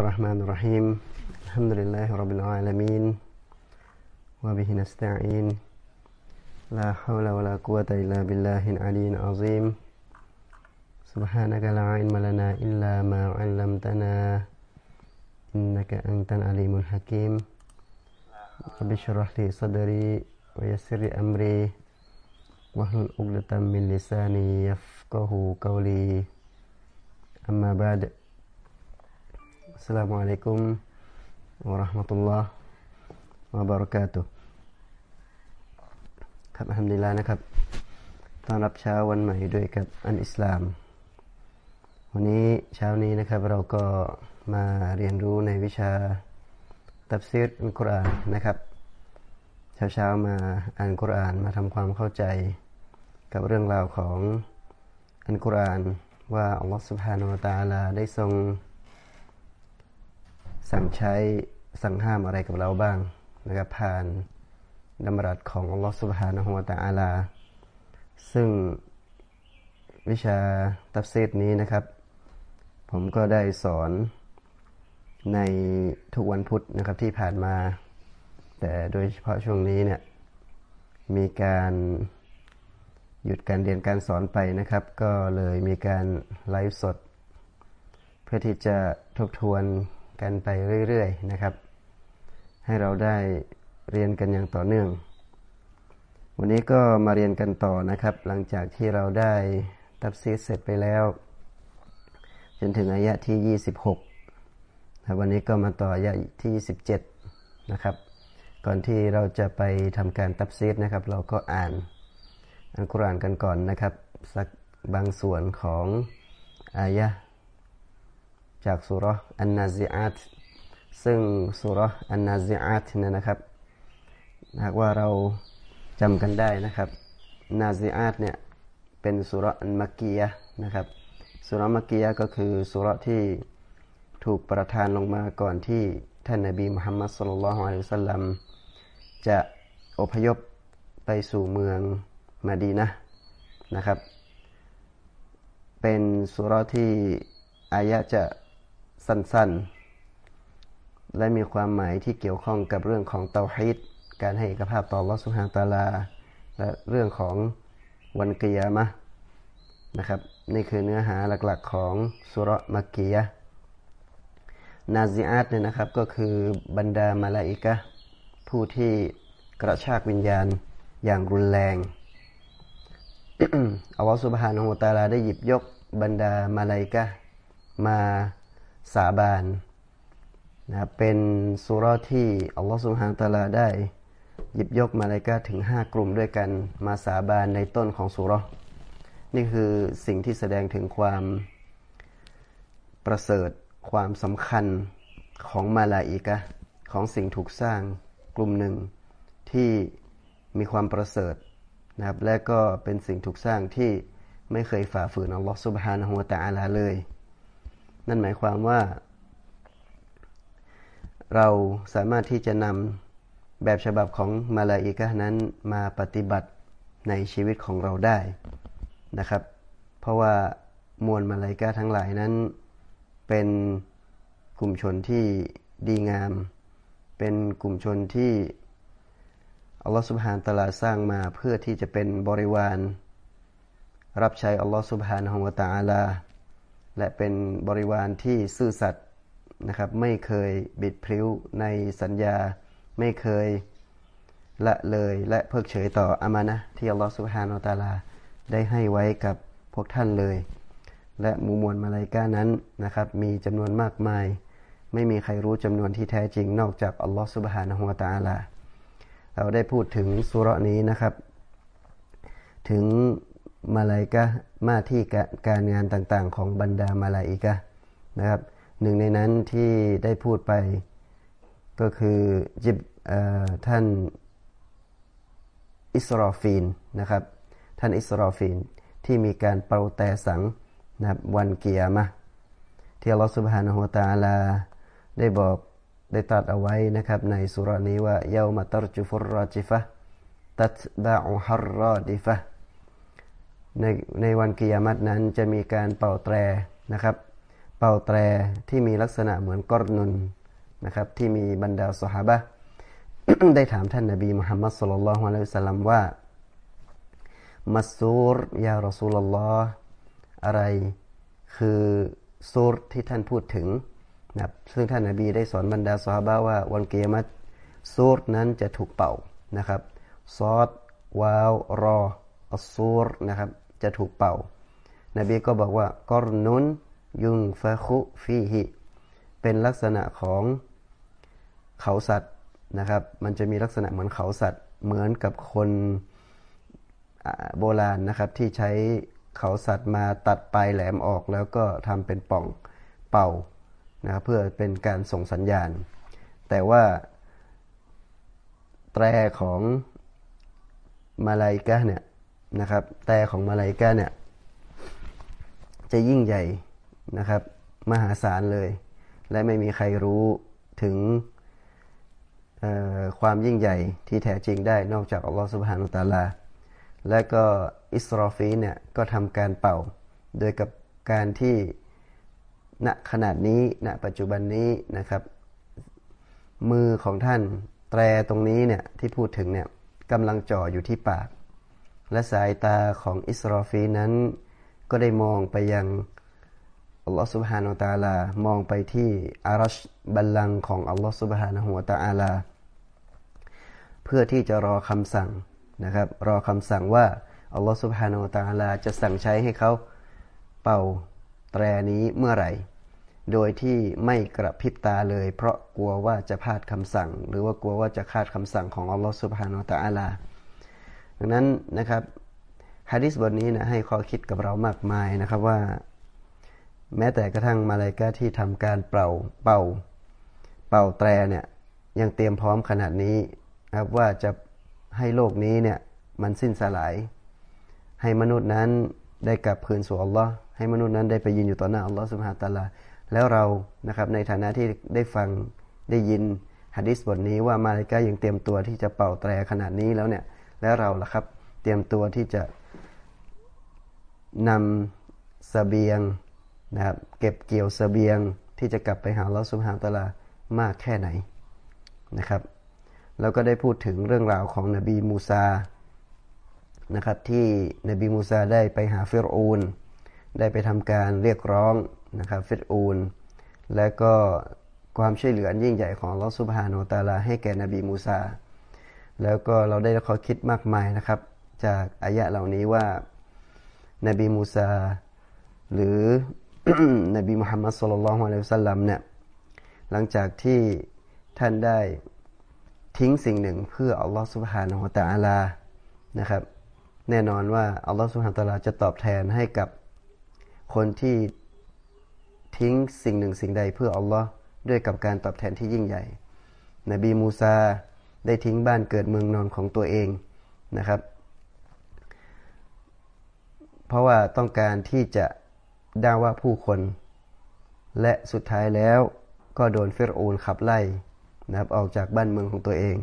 الرحمن الرحيم. الحمد لله رب العالمين. وبه نستعين. لا حول ولا قوة إلا بالله العلي العظيم. سبحانك لا علم لنا إلا ما علمتنا. إنك أنت العليم الحكيم. رب اشرح لي صدري ويسر لي أمري. واحلل عقدة من لساني يفقه قولي. أما بعد السلام عليكم ورحمة الله وبركاته ครับอัลฮัมดุลิลลาห์นะครับต้อนรับเช้าวันใหม่ด้วยกับอันอิสลาม วันนี้เช้านี้นะครับเราก็มาเรียนรู้ในวิชาตัฟซีรอัลกุรอานนะครับ เช้าเช้ามาอ่านกุรอานมาทำความเข้าใจ กับเรื่องราวของอัลกุรอานว่าอัลลอฮฺ سبحانه และ تعالى ได้ทรง สั่งใช้สั่งห้ามอะไรกับเราบ้างนะครับผ่านดำรัสของอัลลอฮฺสุบฮานะฮุวาตะอาลา ซึ่งวิชาตัฟซีดนี้นะครับ ผมก็ได้สอนในทุกวันพุธนะครับที่ผ่านมา แต่โดยเฉพาะช่วงนี้เนี่ยมีการหยุดการเรียนการสอนไปนะครับ ก็เลยมีการไลฟ์สด เพื่อที่จะทบทวน กันไปเรื่อยๆนะครับ ให้เราได้เรียนกันอย่างต่อเนื่อง วันนี้ก็มาเรียนกันต่อนะครับ หลังจากที่เราได้ตับซีดเสร็จไปแล้ว จนถึงอายะที่ 26วันนี้ก็มาต่ออายะที่ 27 นะครับ ก่อนที่เราจะไปทำการตับซีดนะครับ เราก็อ่านอัลกุรอานกันก่อนนะครับ สักบางส่วนของอายะ จากสุรอันนาซิอาตซึ่งสุรอันนาซิอาตเนี่ยนะครับ หากว่าเราจำกันได้นะครับนาซิอาตเนี่ยเป็นสุรอันมักกียะนะครับสุรมักกียะก็คือสุรที่ถูกประทานลงมาก่อนที่ท่านนบีมุฮัมมัดสุลลัลฮุอะลัยฮิสัลลัมจะอพยพไปสู่เมืองมาดีนะนะครับ เป็นสุรที่อายะจะ สั้นๆ และมีความหมายที่เกี่ยวข้องกับเรื่องของเตาฮิดการให้เอกภาพต่อลอสุฮาตาลา และเรื่องของวันกิยามะนะครับนี่คือเนื้อหาหลักๆของสุรมักกียะนาซิอาตเนี่ยนะครับก็คือบรรดามาลาอิกะผู้ที่กระชากวิญญาณอย่างรุนแรงอัลลอฮฺสุบฮานาหูตาลาได้หยิบยกบรรดามาลาอิกะมา สาบานนะเป็นสุรที่อัลลอฮฺสุบฮานตะลาได้หยิบยกมาเลกาถึง 5 กลุ่มด้วยกันมาสาบานในต้นของสุรนี่คือสิ่งที่แสดงถึงความประเสริฐความสำคัญของมาลาอิกะของสิ่งถูกสร้างกลุ่มหนึ่งที่มีความประเสริฐนะครับและก็เป็นสิ่งถูกสร้างที่ไม่เคยฝ่าฝืนอัลลอฮฺสุบฮานะฮูวะตะอาลาเลย นั่นหมายความว่า เราสามารถที่จะนำแบบฉบับของมาลาอิกะนั้นมาปฏิบัติในชีวิตของเราได้นะครับ เพราะว่ามวลมาลาอิกะทั้งหลายนั้น เป็นกลุ่มชนที่ดีงาม เป็นกลุ่มชนที่อัลลอฮฺสุบฮานตะลาสร้างมาเพื่อที่จะเป็นบริวาร รับใช้อัลลอฮฺสุบฮานของวะตาลา และเป็นบริวารที่ซื่อสัตย์นะครับ ไม่เคยบิดพริ้วในสัญญา ไม่เคยละเลยและเพิกเฉยต่ออามานะที่อัลลอฮฺสุบฮานาตาลา ได้ให้ไว้กับพวกท่านเลย และมูมวลมาลายกานั้นนะครับ มีจำนวนมากมาย ไม่มีใครรู้จำนวนที่แท้จริงนอกจากอัลลอฮฺสุบฮานะฮุวตาลา เราได้พูดถึงสุรนี้นะครับ ถึงมาลายกะมาที่การงานต่างๆ ของบรรดามาลาอิกะนะครับหนึ่งในนั้นที่ได้พูดไปก็คือจิบท่านอิสรอฟีนนะครับ ท่านอิสรอฟีนที่มีการเป่าแต่สังนะครับวันเกียร์มะที่อัลลอฮฺสุบฮานะฮูตาลา ได้บอกได้ตัดเอาไว้นะครับ ในสุรานี้ว่าเยามาตรจุฟุรรจิฟะตัตบะอุฮรรอดิฟะ ในในวันกิยามัตนั้นจะมีการเป่าแตรนะครับ เป่าแตรที่มีลักษณะเหมือนกอรนุนนะครับที่มีบรรดาสหาบะได้ถามท่านนบีมุฮัมมัดสุลลัลฮวะลัยฮิสลามว่ามัสซูรยารอซูลลอฮ์อะไรคือซูรที่ท่านพูดถึงนะซึ่งท่านนบีได้สอนบรรดาสหาบะว่าวันเกียรติซูรนั้นจะถูกเป่านะครับซอดวาวรออัซูรนะครับ จะถูกเป่า นบีก็บอกว่ากอรนุนยุงฟะคุฟีฮิเป็นลักษณะของเขาสัตว์นะครับ มันจะมีลักษณะเหมือนเขาสัตว์ เหมือนกับคนโบราณนะครับที่ใช้เขาสัตว์มาตัดปลายแหลมออกแล้วก็ทำเป็นป่องเป่านะครับเพื่อเป็นการส่งสัญญาณ แต่ว่า แตรของมาลายกะเนี่ย นะครับ แต่ของมาลายกะเนี่ยจะยิ่งใหญ่นะครับ มหาศาลเลย และไม่มีใครรู้ถึงความยิ่งใหญ่ที่แท้จริงได้นอกจากอัลลอฮฺสุบฮานุตาลา และก็อิสรอฟีเนี่ยก็ทำการเป่า โดยกับการที่ณขนาดนี้ณปัจจุบันนี้นะครับ มือของท่านแตรตรงนี้เนี่ยที่พูดถึงเนี่ยกำลังจ่ออยู่ที่ปาก และสายตาของอิสรอฟีนั้น ก็ได้มองไปยังอัลลอฮฺสุบฮานาตาลามองไปที่อารัชบัลลังของอัลลอฮฺสุบฮานาหัวตาลา เพื่อที่จะรอคำสั่งนะครับ รอคำสั่งว่าอัลลอฮฺสุบฮานาตาลาจะสั่งใช้ให้เขาเป่าแตรนี้เมื่อไหร่ โดยที่ไม่กระพริบตาเลย เพราะกลัวว่าจะพลาดคำสั่ง หรือว่ากลัวว่าจะขาดคำสั่งของอัลลอฮฺสุบฮานาตาลา ดังนั้นนะครับฮะดิษบทนี้นะให้ข้อคิดกับเรามากมายนะครับว่า แม้แต่กระทั่งมาลายกาที่ทำการเป่าเป่า เป่าแตรเนี่ยยังเตรียมพร้อมขนาดนี้ครับว่าจะให้โลกนี้เนี่ยมันสิ้นสลาย ให้มนุษย์นั้นได้กลับคืนสู่อัลลอฮ์ให้มนุษย์นั้นได้ไปยืนอยู่ต่อหน้าอัลลอฮ์สุบฮาตาลาแล้วเรานะครับในฐานะที่ได้ฟังได้ยินฮะดิษบทนี้ว่ามาลายกายังเตรียมตัวที่จะเป่าแตรขนาดนี้แล้วเนี่ย แล้วเราล่ะครับ เตรียมตัวที่จะนำสเสบียงนะครับเก็บเกี่ยวสเสบียงที่จะกลับไปหาลอสุภาตลามากแค่ไหนนะครับแล้วก็ได้พูดถึงเรื่องราวของนบีมูซานะครับที่นบีมูซาได้ไปหาฟิรูนได้ไปทำการเรียกร้องนะครับฟิรูนและก็ความช่วยเหลือยิ่งใหญ่ของลอสุภาโนตาลาให้แก่นบีมูซา แล้วก็เราได้ข้อคิดมากมายนะครับ จากอายะเหล่านี้ว่านบีมูซา หรือนบีมุฮัมมัดสุลลัลฮวาลัยฮิสัลลัมเนี่ยหลังจากที่ท่านได้ทิ้งสิ่งหนึ่งเพื่ออัลลอฮฺสุบฮานาอัลตะอาลานะครับ แน่นอนว่าอัลลอฮฺสุบฮานาตะอาลาจะตอบแทนให้กับคนที่ทิ้งสิ่งหนึ่งสิ่งใดเพื่ออัลลอฮ์ด้วยกับการตอบแทนที่ยิ่งใหญ่ นบีมูซา ได้ทิ้งบ้านเกิดเมืองนอนของตัวเองนะครับ เพราะว่าต้องการที่จะด่าว่าผู้คน และสุดท้ายแล้วก็โดนเฟรโอนขับไล่นะครับออกจากบ้านเมืองของตัวเอง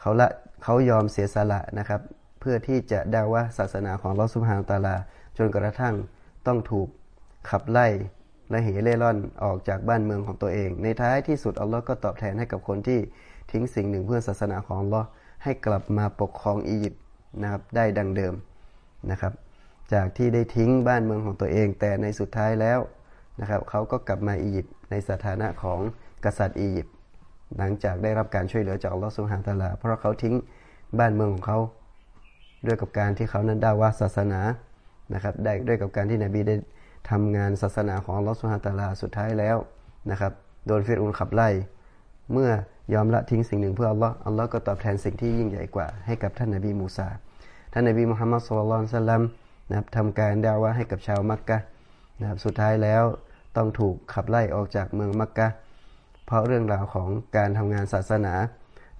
เขาละเขายอมเสียสละนะครับ เพื่อที่จะด่าว่าศาสนาของลอสุภานตาลา จนกระทั่งต้องถูกขับไล่และเหเล่ร่อนออกจากบ้านเมืองของตัวเอง ในท้ายที่สุดอัลลอฮ์ก็ตอบแทนให้กับคนที่ ทิ้งสิ่งหนึ่งเพื่อศาสนาของลอให้กลับมาปกครองอียิปต์นะครับได้ดังเดิมนะครับ จากที่ได้ทิ้งบ้านเมืองของตัวเอง แต่ในสุดท้ายแล้วนะครับเขาก็กลับมาอียิปต์ในสถานะของกษัตริย์อียิปต์หลังจากได้รับการช่วยเหลือจากอัลลอฮฺสุฮานตลา เพราะเขาทิ้งบ้านเมืองของเขา ด้วยกับการที่เขานั้นด่าว่าศาสนานะครับได้ด้วยกับการที่นบีได้ทำงานศาสนาของอัลลอฮฺสุฮานตลาสุดท้ายแล้วนะครับโดนฟิรุนขับไล่ เมื่อยอมละทิ้งสิ่งหนึ่งเพื่ออัลลอฮ์อัลลอฮ์ก็ตอบแทนสิ่งที่ยิ่งใหญ่กว่าให้กับท่านนบีมูซา ท่านนบีมุฮัมมัดสุลลัลสลัมนะครับทำการดาวะให้กับชาวมักกะนะครับสุดท้ายแล้วต้องถูกขับไล่ออกจากเมืองมักกะ เพราะเรื่องราวของการทำงานศาสนา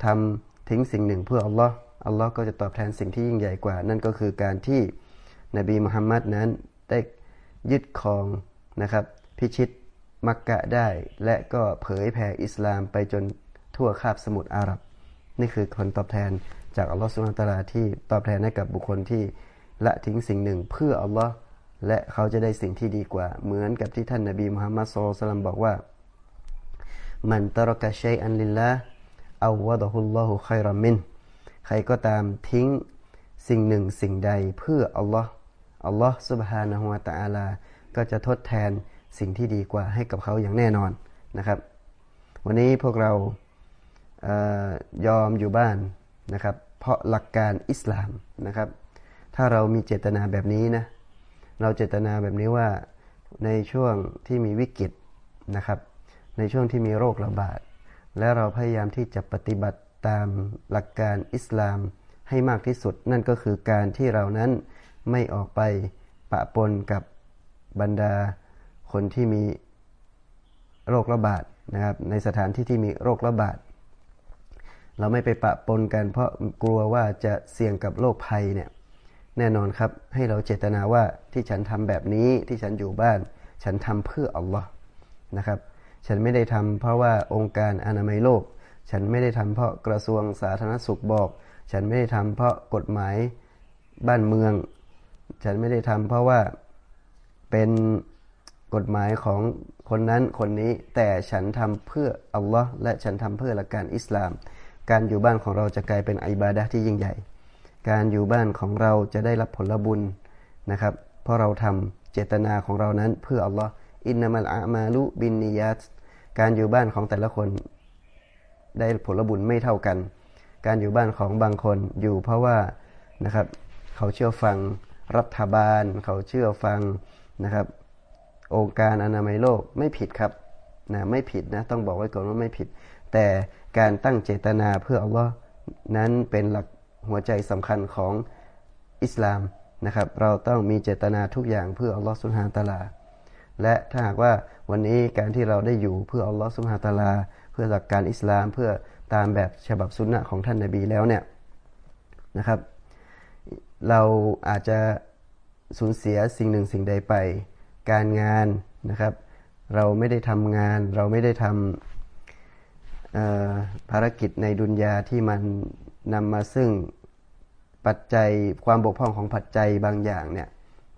ทำทิ้งสิ่งหนึ่งเพื่ออัลลอฮ์อัลลอฮ์ก็จะตอบแทนสิ่งที่ยิ่งใหญ่กว่า นั่นก็คือการที่นบีมุฮัมมัดนั้นได้ยึดครองนะครับพิชิต มักกะได้ และก็เผยแผ่อิสลามไปจนทั่วคาบสมุทรอาหรับ นี่คือผลตอบแทนจากอัลลอฮ์สุลตาราที่ตอบแทนให้กับบุคคลที่ละทิ้งสิ่งหนึ่งเพื่ออัลลอฮ์และเขาจะได้สิ่งที่ดีกว่า เหมือนกับที่ท่านนบีมุฮัมมัดสุลตัลบอกว่า มันตรกะชัยอันลิลละอาวะดะฮุลลอฮุขัยรมินใครก็ตามทิ้งสิ่งหนึ่งสิ่งใดเพื่ออัลลอฮ์อัลลอฮ์สุบฮานะฮุวาตะอาลา ก็จะทดแทน สิ่งที่ดีกว่าให้กับเขาอย่างแน่นอนนะครับ วันนี้พวกเรายอมอยู่บ้านนะครับ เพราะหลักการอิสลามนะครับ ถ้าเรามีเจตนาแบบนี้นะเราเจตนาแบบนี้ว่าในช่วงที่มีวิกฤตนะครับ ในช่วงที่มีโรคระบาด และเราพยายามที่จะปฏิบัติตามหลักการอิสลามให้มากที่สุด นั่นก็คือการที่เรานั้นไม่ออกไปปะปนกับบรรดา คนที่มีโรคระบาดนะครับ ในสถานที่ที่มีโรคระบาด เราไม่ไปปะปนกัน เพราะกลัวว่าจะเสี่ยงกับโรคภัยเนี่ยแน่นอนครับให้เราเจตนาว่าที่ฉันทำแบบนี้ที่ฉันอยู่บ้าน ฉันทำเพื่ออัลลอฮ์นะครับ ฉันไม่ได้ทำเพราะว่าองค์การอนามัยโลก ฉันไม่ได้ทำเพราะกระทรวงสาธารณสุขบอก ฉันไม่ได้ทำเพราะกฎหมายบ้านเมือง ฉันไม่ได้ทำเพราะว่าเป็น กฎหมายของคนนั้นคนนี้ แต่ฉันทำเพื่ออัลลอฮ์และฉันทำเพื่อหลักการอิสลาม การอยู่บ้านของเราจะกลายเป็นอิบาดะที่ยิ่งใหญ่ การอยู่บ้านของเราจะได้รับผลบุญนะครับ เพราะเราทำเจตนาของเรานั้นเพื่ออัลลอฮ์อินนามัลอามาลุบินนิยัตการอยู่บ้านของแต่ละคน ได้ผลบุญไม่เท่ากัน การอยู่บ้านของบางคนอยู่เพราะว่านะครับ เขาเชื่อฟังรัฐบาล เขาเชื่อฟังนะครับ องค์การอนามัยโลกไม่ผิดครับนะไม่ผิดนะต้องบอกไว้ก่อนว่าไม่ผิด แต่การตั้งเจตนาเพื่ออัลลอฮ์นั้นเป็นหลักหัวใจสำคัญของอิสลามนะครับ เราต้องมีเจตนาทุกอย่างเพื่ออัลลอฮ์สุลฮานตาลา และถ้าหากว่าวันนี้การที่เราได้อยู่เพื่ออัลลอฮ์สุลฮานตาลา เพื่อหลักการอิสลามเพื่อตามแบบฉบับสุนนะของท่านนาบีแล้วเนี่ยนะครับ เราอาจจะสูญเสียสิ่งหนึ่งสิ่งใดไป การงานนะครับ เราไม่ได้ทำงาน เราไม่ได้ทำภารกิจในดุนยาที่มันนำมาซึ่งปัจจัยความบกพร่องของปัจจัยบางอย่างเนี่ย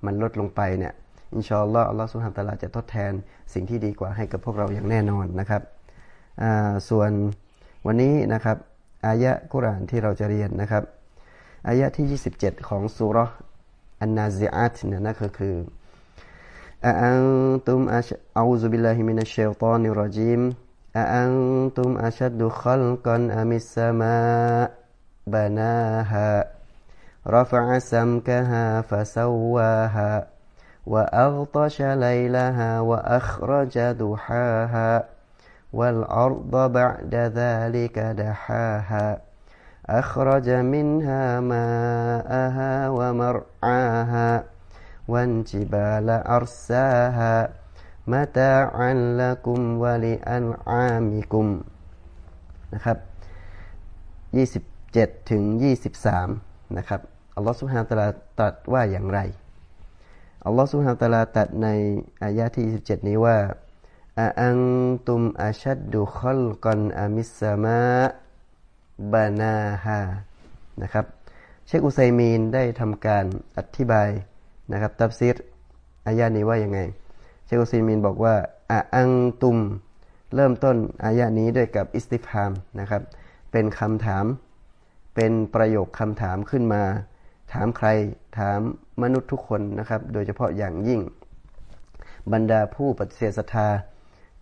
มันลดลงไปเนี่ยอินชาอัลลอฮ์อัลลอฮ์สุฮาตาลาจะทดแทนสิ่งที่ดีกว่าให้กับพวกเราอย่างแน่นอนนะครับส่วนวันนี้นะครับอายะกุรานที่เราจะเรียนนะครับอายะที่ 27 ของสุรอันนาซิอาตเนี่ยนั่นก็คือ أأنتم أش... أعوذ بالله من الشيطان الرجيم. أأنتم أشد خلقا أم السماء بناها؟ رفع سمكها فسواها وأغطش ليلها وأخرج ضحاها والأرض بعد ذلك دحاها. أخرج منها ماءها ومرعاها والجبال أرساها متاعا لكم ولأنعامكم นะครับ27ถึง23นะครับอัลลอฮฺสุบฮานตะลาตรัสว่าอย่างไรอัลลอฮฺสุบฮานตะลาตรัสในอายะที่27นี้ว่าอังตุมอาชัดดุขลกันอามิสมาบานาฮานะครับเชคอุไซมีนได้ทำการอธิบาย นะครับตัฟซีรอายานี้ว่ายังไง เชคอุไซมีนบอกว่าأأنتم เริ่มต้นอายานี้ด้วยกับاستفهامนะครับ เป็นคำถาม เป็นประโยคคำถามขึ้นมา ถามใคร ถามมนุษย์ทุกคนนะครับ โดยเฉพาะอย่างยิ่ง บรรดาผู้ปฏิเสธศรัทธา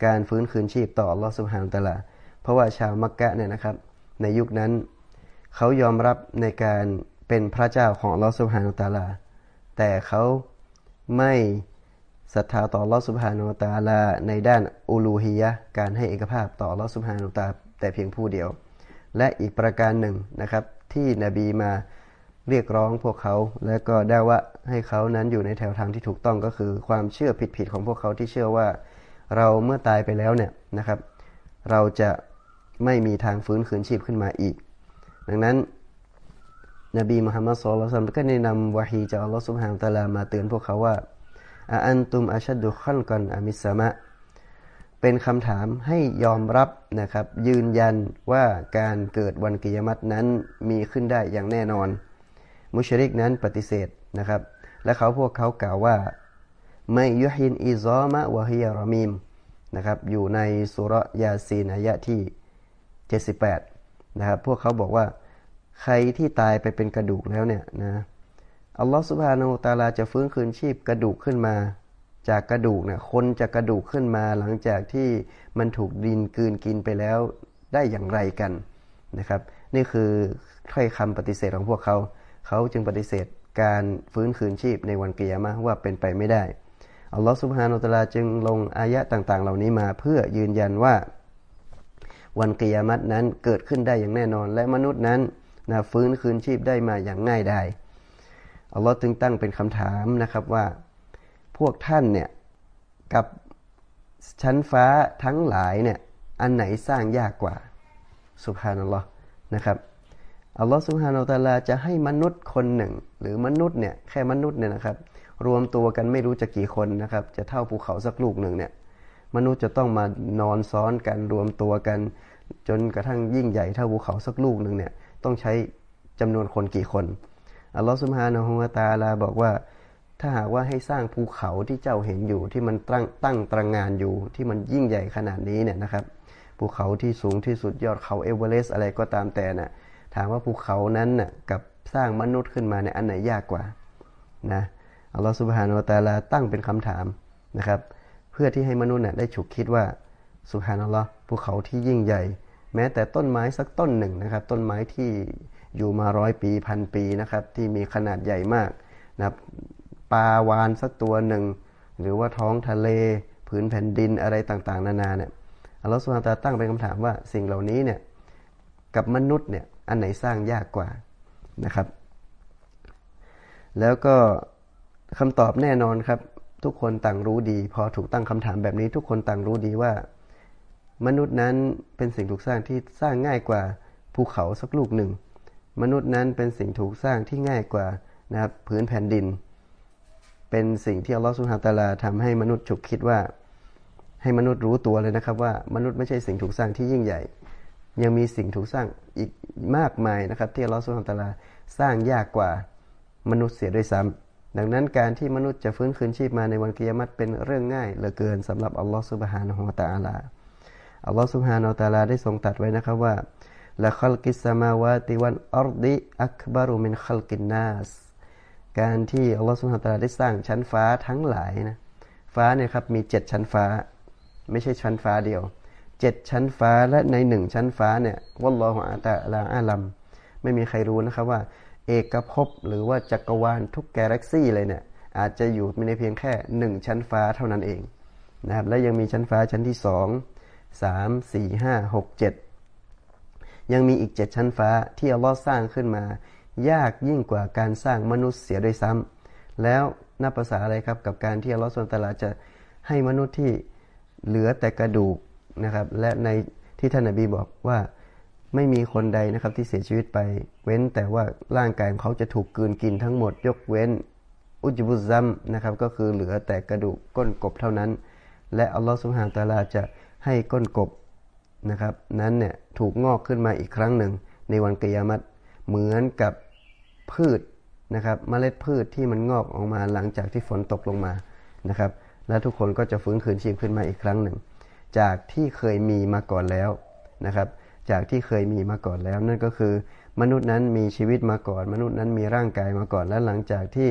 การฟื้นคืนชีพต่ออัลลอฮฺสุบฮานตะลา เพราะว่าชาวมักกะเนี่ยนะครับ ในยุคนั้น เขายอมรับในการเป็นพระเจ้าของอัลลอฮฺสุบฮานตะลา แต่เขาไม่ศรัทธาต่อลอสุภานุตาลาในด้านอูลูฮียะการให้เอกภาพต่อลอสุภานุตาแต่เพียงผู้เดียว และอีกประการหนึ่งนะครับ ที่นบีมาเรียกร้องพวกเขา และก็ได้ว่าให้เขานั้นอยู่ในแถวทางที่ถูกต้องก็คือ ความเชื่อผิดๆของพวกเขาที่เชื่อว่า เราเมื่อตายไปแล้วเนี่ยนะครับ เราจะไม่มีทางฟื้นคืนชีพขึ้นมาอีก ดังนั้น นบีมุฮัมมัดสุลลัลก็ได้นำวะฮีจากอัลลอฮฺสุบฮานตะลามาเตือนพวกเขาว่าอันตุมอาชัดดุขันกันอามิสมะเป็นคำถามให้ยอมรับนะครับ ยืนยันว่าการเกิดวันกิยามัตนั้นมีขึ้นได้อย่างแน่นอน มุชริกนั้นปฏิเสธนะครับ และเขาพวกเขากล่าวว่าไม่ยุฮินอิซอมะวะฮิยารมีมนะครับอยู่ในสุรยาซีนอายะที่ 78 นะครับ พวกเขาบอกว่า ใครที่ตายไปเป็นกระดูกแล้วเนี่ยนะอัลลอฮฺสุบฮานาอูตาลาจะฟื้นคืนชีพกระดูกขึ้นมา จากกระดูกเนี่ยคนจะกระดูกขึ้นมาหลังจากที่มันถูกดินกืนกินไปแล้วได้อย่างไรกันนะครับ นี่คือถ้อยคำปฏิเสธของพวกเขา เขาจึงปฏิเสธการฟื้นคืนชีพในวันกิยามะว่าเป็นไปไม่ได้อัลลอฮฺสุบฮานาอัลลอฮจึงลงอายะต่างๆ เหล่านี้มาเพื่อยืนยันว่า วันกิยามัตนั้นเกิดขึ้นได้อย่างแน่นอน และมนุษย์นั้น นะฟื้นคืนชีพได้มาอย่างง่ายได้อัลลอฮ์จึงตั้งเป็นคำถามนะครับว่า พวกท่านเนี่ยกับชั้นฟ้าทั้งหลายเนี่ยอันไหนสร้างยากกว่าสุภานัลลอฮ์นะครับอัลลอฮ์สุภานัลตาลาจะให้มนุษย์คนหนึ่ง หรือมนุษย์เนี่ยแค่มนุษย์เนี่ยนะครับ รวมตัวกันไม่รู้จะกี่คนนะครับ จะเท่าภูเขาสักลูกหนึ่งเนี่ยมนุษย์จะต้องมานอนซ้อนกันรวมตัวกัน จนกระทั่งยิ่งใหญ่เท่าภูเขาสักลูกหนึ่งเนี่ย ต้องใช้จำนวนคนกี่คนอัลลอฮฺสุบฮานะฮุวาตาลาบอกว่าถ้าหากว่าให้สร้างภูเขาที่เจ้าเห็นอยู่ที่มันตั้งตั้งตระงงานอยู่ที่มันยิ่งใหญ่ขนาดนี้เนี่ยนะครับ ภูเขาที่สูงที่สุดยอดเขาเอเวอเรสต์อะไรก็ตามแต่น่ะถามว่าภูเขานั้นน่ะกับสร้างมนุษย์ขึ้นมาเนี่ยอันไหนยากกว่านะอัลลอฮฺสุบฮานาอัลตาลาตั้งเป็นคำถามนะครับ เพื่อที่ให้มนุษย์น่ยได้ฉุกคิดว่าสุบฮานัลลอฮ์ภูเขาที่ยิ่งใหญ่ แม้แต่ต้นไม้สักต้นหนึ่งนะครับ ต้นไม้ที่อยู่มาร้อยปีพันปีนะครับ ที่มีขนาดใหญ่มากนะครับปลาวานสักตัวหนึ่ง หรือว่าท้องทะเลผืนแผ่นดินอะไรต่างๆ นานาเนี่ยอัลลอฮฺสุบฮานาตั้งเป็นคำถามว่าสิ่งเหล่านี้เนี่ยกับมนุษย์เนี่ยอันไหนสร้างยากกว่านะครับ แล้วก็คำตอบแน่นอนครับ ทุกคนต่างรู้ดี พอถูกตั้งคำถามแบบนี้ ทุกคนต่างรู้ดีว่า มนุษย์นั้นเป็นสิ่งถูกสร้างที่สร้างง่ายกว่าภูเขาสักลูกหนึ่ง มนุษย์นั้นเป็นสิ่งถูกสร้างที่ง่ายกว่านะครับพื้นแผ่นดิน เป็นสิ่งที่อัลลอฮฺสุลฮาตาลาทำให้มนุษย์ฉุกคิดว่า ให้มนุษย์รู้ตัวเลยนะครับว่ามนุษย์ไม่ใช่สิ่งถูกสร้างที่ยิ่งใหญ่ ยังมีสิ่งถูกสร้างอีกมากมายนะครับ ที่อัลลอฮฺสุลฮาตาลาสร้างยากกว่ามนุษย์เสียด้วยซ้ำดังนั้นการที่มนุษย์จะฟื้นคืนชีพมาในวันกิยามัตเป็นเรื่องง่ายเหลือเกินสำหรับอัลลอฮฺสุบฮานะฮุวาตาลา อัลลอฮฺสุบฮานะฮุวาตาลาได้ทรงตัดไว้นะครับว่าละขัลกิสมาวาติวันอัรดิอักบารุมินขัลกินนาสการที่อัลลอฮฺสุบฮานะฮุวาตาลาได้สร้างชั้นฟ้าทั้งหลายนะฟ้าเนี่ยครับมีเจ็ดชั้นฟ้า ไม่ใช่ชั้นฟ้าเดียวเจ็ดชั้นฟ้าและในหนึ่งชั้นฟ้าเนี่ยวัลลอฮฺอาตะลาอาลัมไม่มีใครรู้นะครับว่า เอกภพหรือว่าจักรวาลทุกกาแล็กซี่เลยเนี่ยอาจจะอยู่ในเพียงแค่หนึ่งชั้นฟ้าเท่านั้นเองนะครับและยังมีชั้นฟ้าชั้นที่สอง สามสี่ห้าหกเจ็ดยังมีอีกเจ็ดชั้นฟ้าที่อัลลอฮ์สร้างขึ้นมา ยากยิ่งกว่าการสร้างมนุษย์เสียด้วยซ้ำแล้วนับภาษาอะไรครับกับการที่อัลลอฮ์สุลตาลาจะให้มนุษย์ที่เหลือแต่กระดูกนะครับ และในที่ท่านนบีบอกว่าไม่มีคนใดนะครับที่เสียชีวิตไป เว้นแต่ว่าร่างกายของเขาจะถูกกืนกินทั้งหมด ยกเว้นอุจบุซัมนะครับ ก็คือเหลือแต่กระดูกก้นกบเท่านั้น และอัลลอฮฺสุบฮานตาลาจะ ให้ก้นกบนะครับ นั้นเนี่ยถูกงอกขึ้นมาอีกครั้งหนึ่ง ในวันกิยามัตเหมือนกับพืชนะครับเมล็ดพืชที่มันงอกออกมาหลังจากที่ฝนตกลงมานะครับ และทุกคนก็จะฟื้นคืนชีพขึ้นมาอีกครั้งหนึ่ง จากที่เคยมีมาก่อนแล้วนะครับ จากที่เคยมีมาก่อนแล้ว นั่นก็คือมนุษย์นั้นมีชีวิตมาก่อน มนุษย์นั้นมีร่างกายมาก่อนและหลังจากที่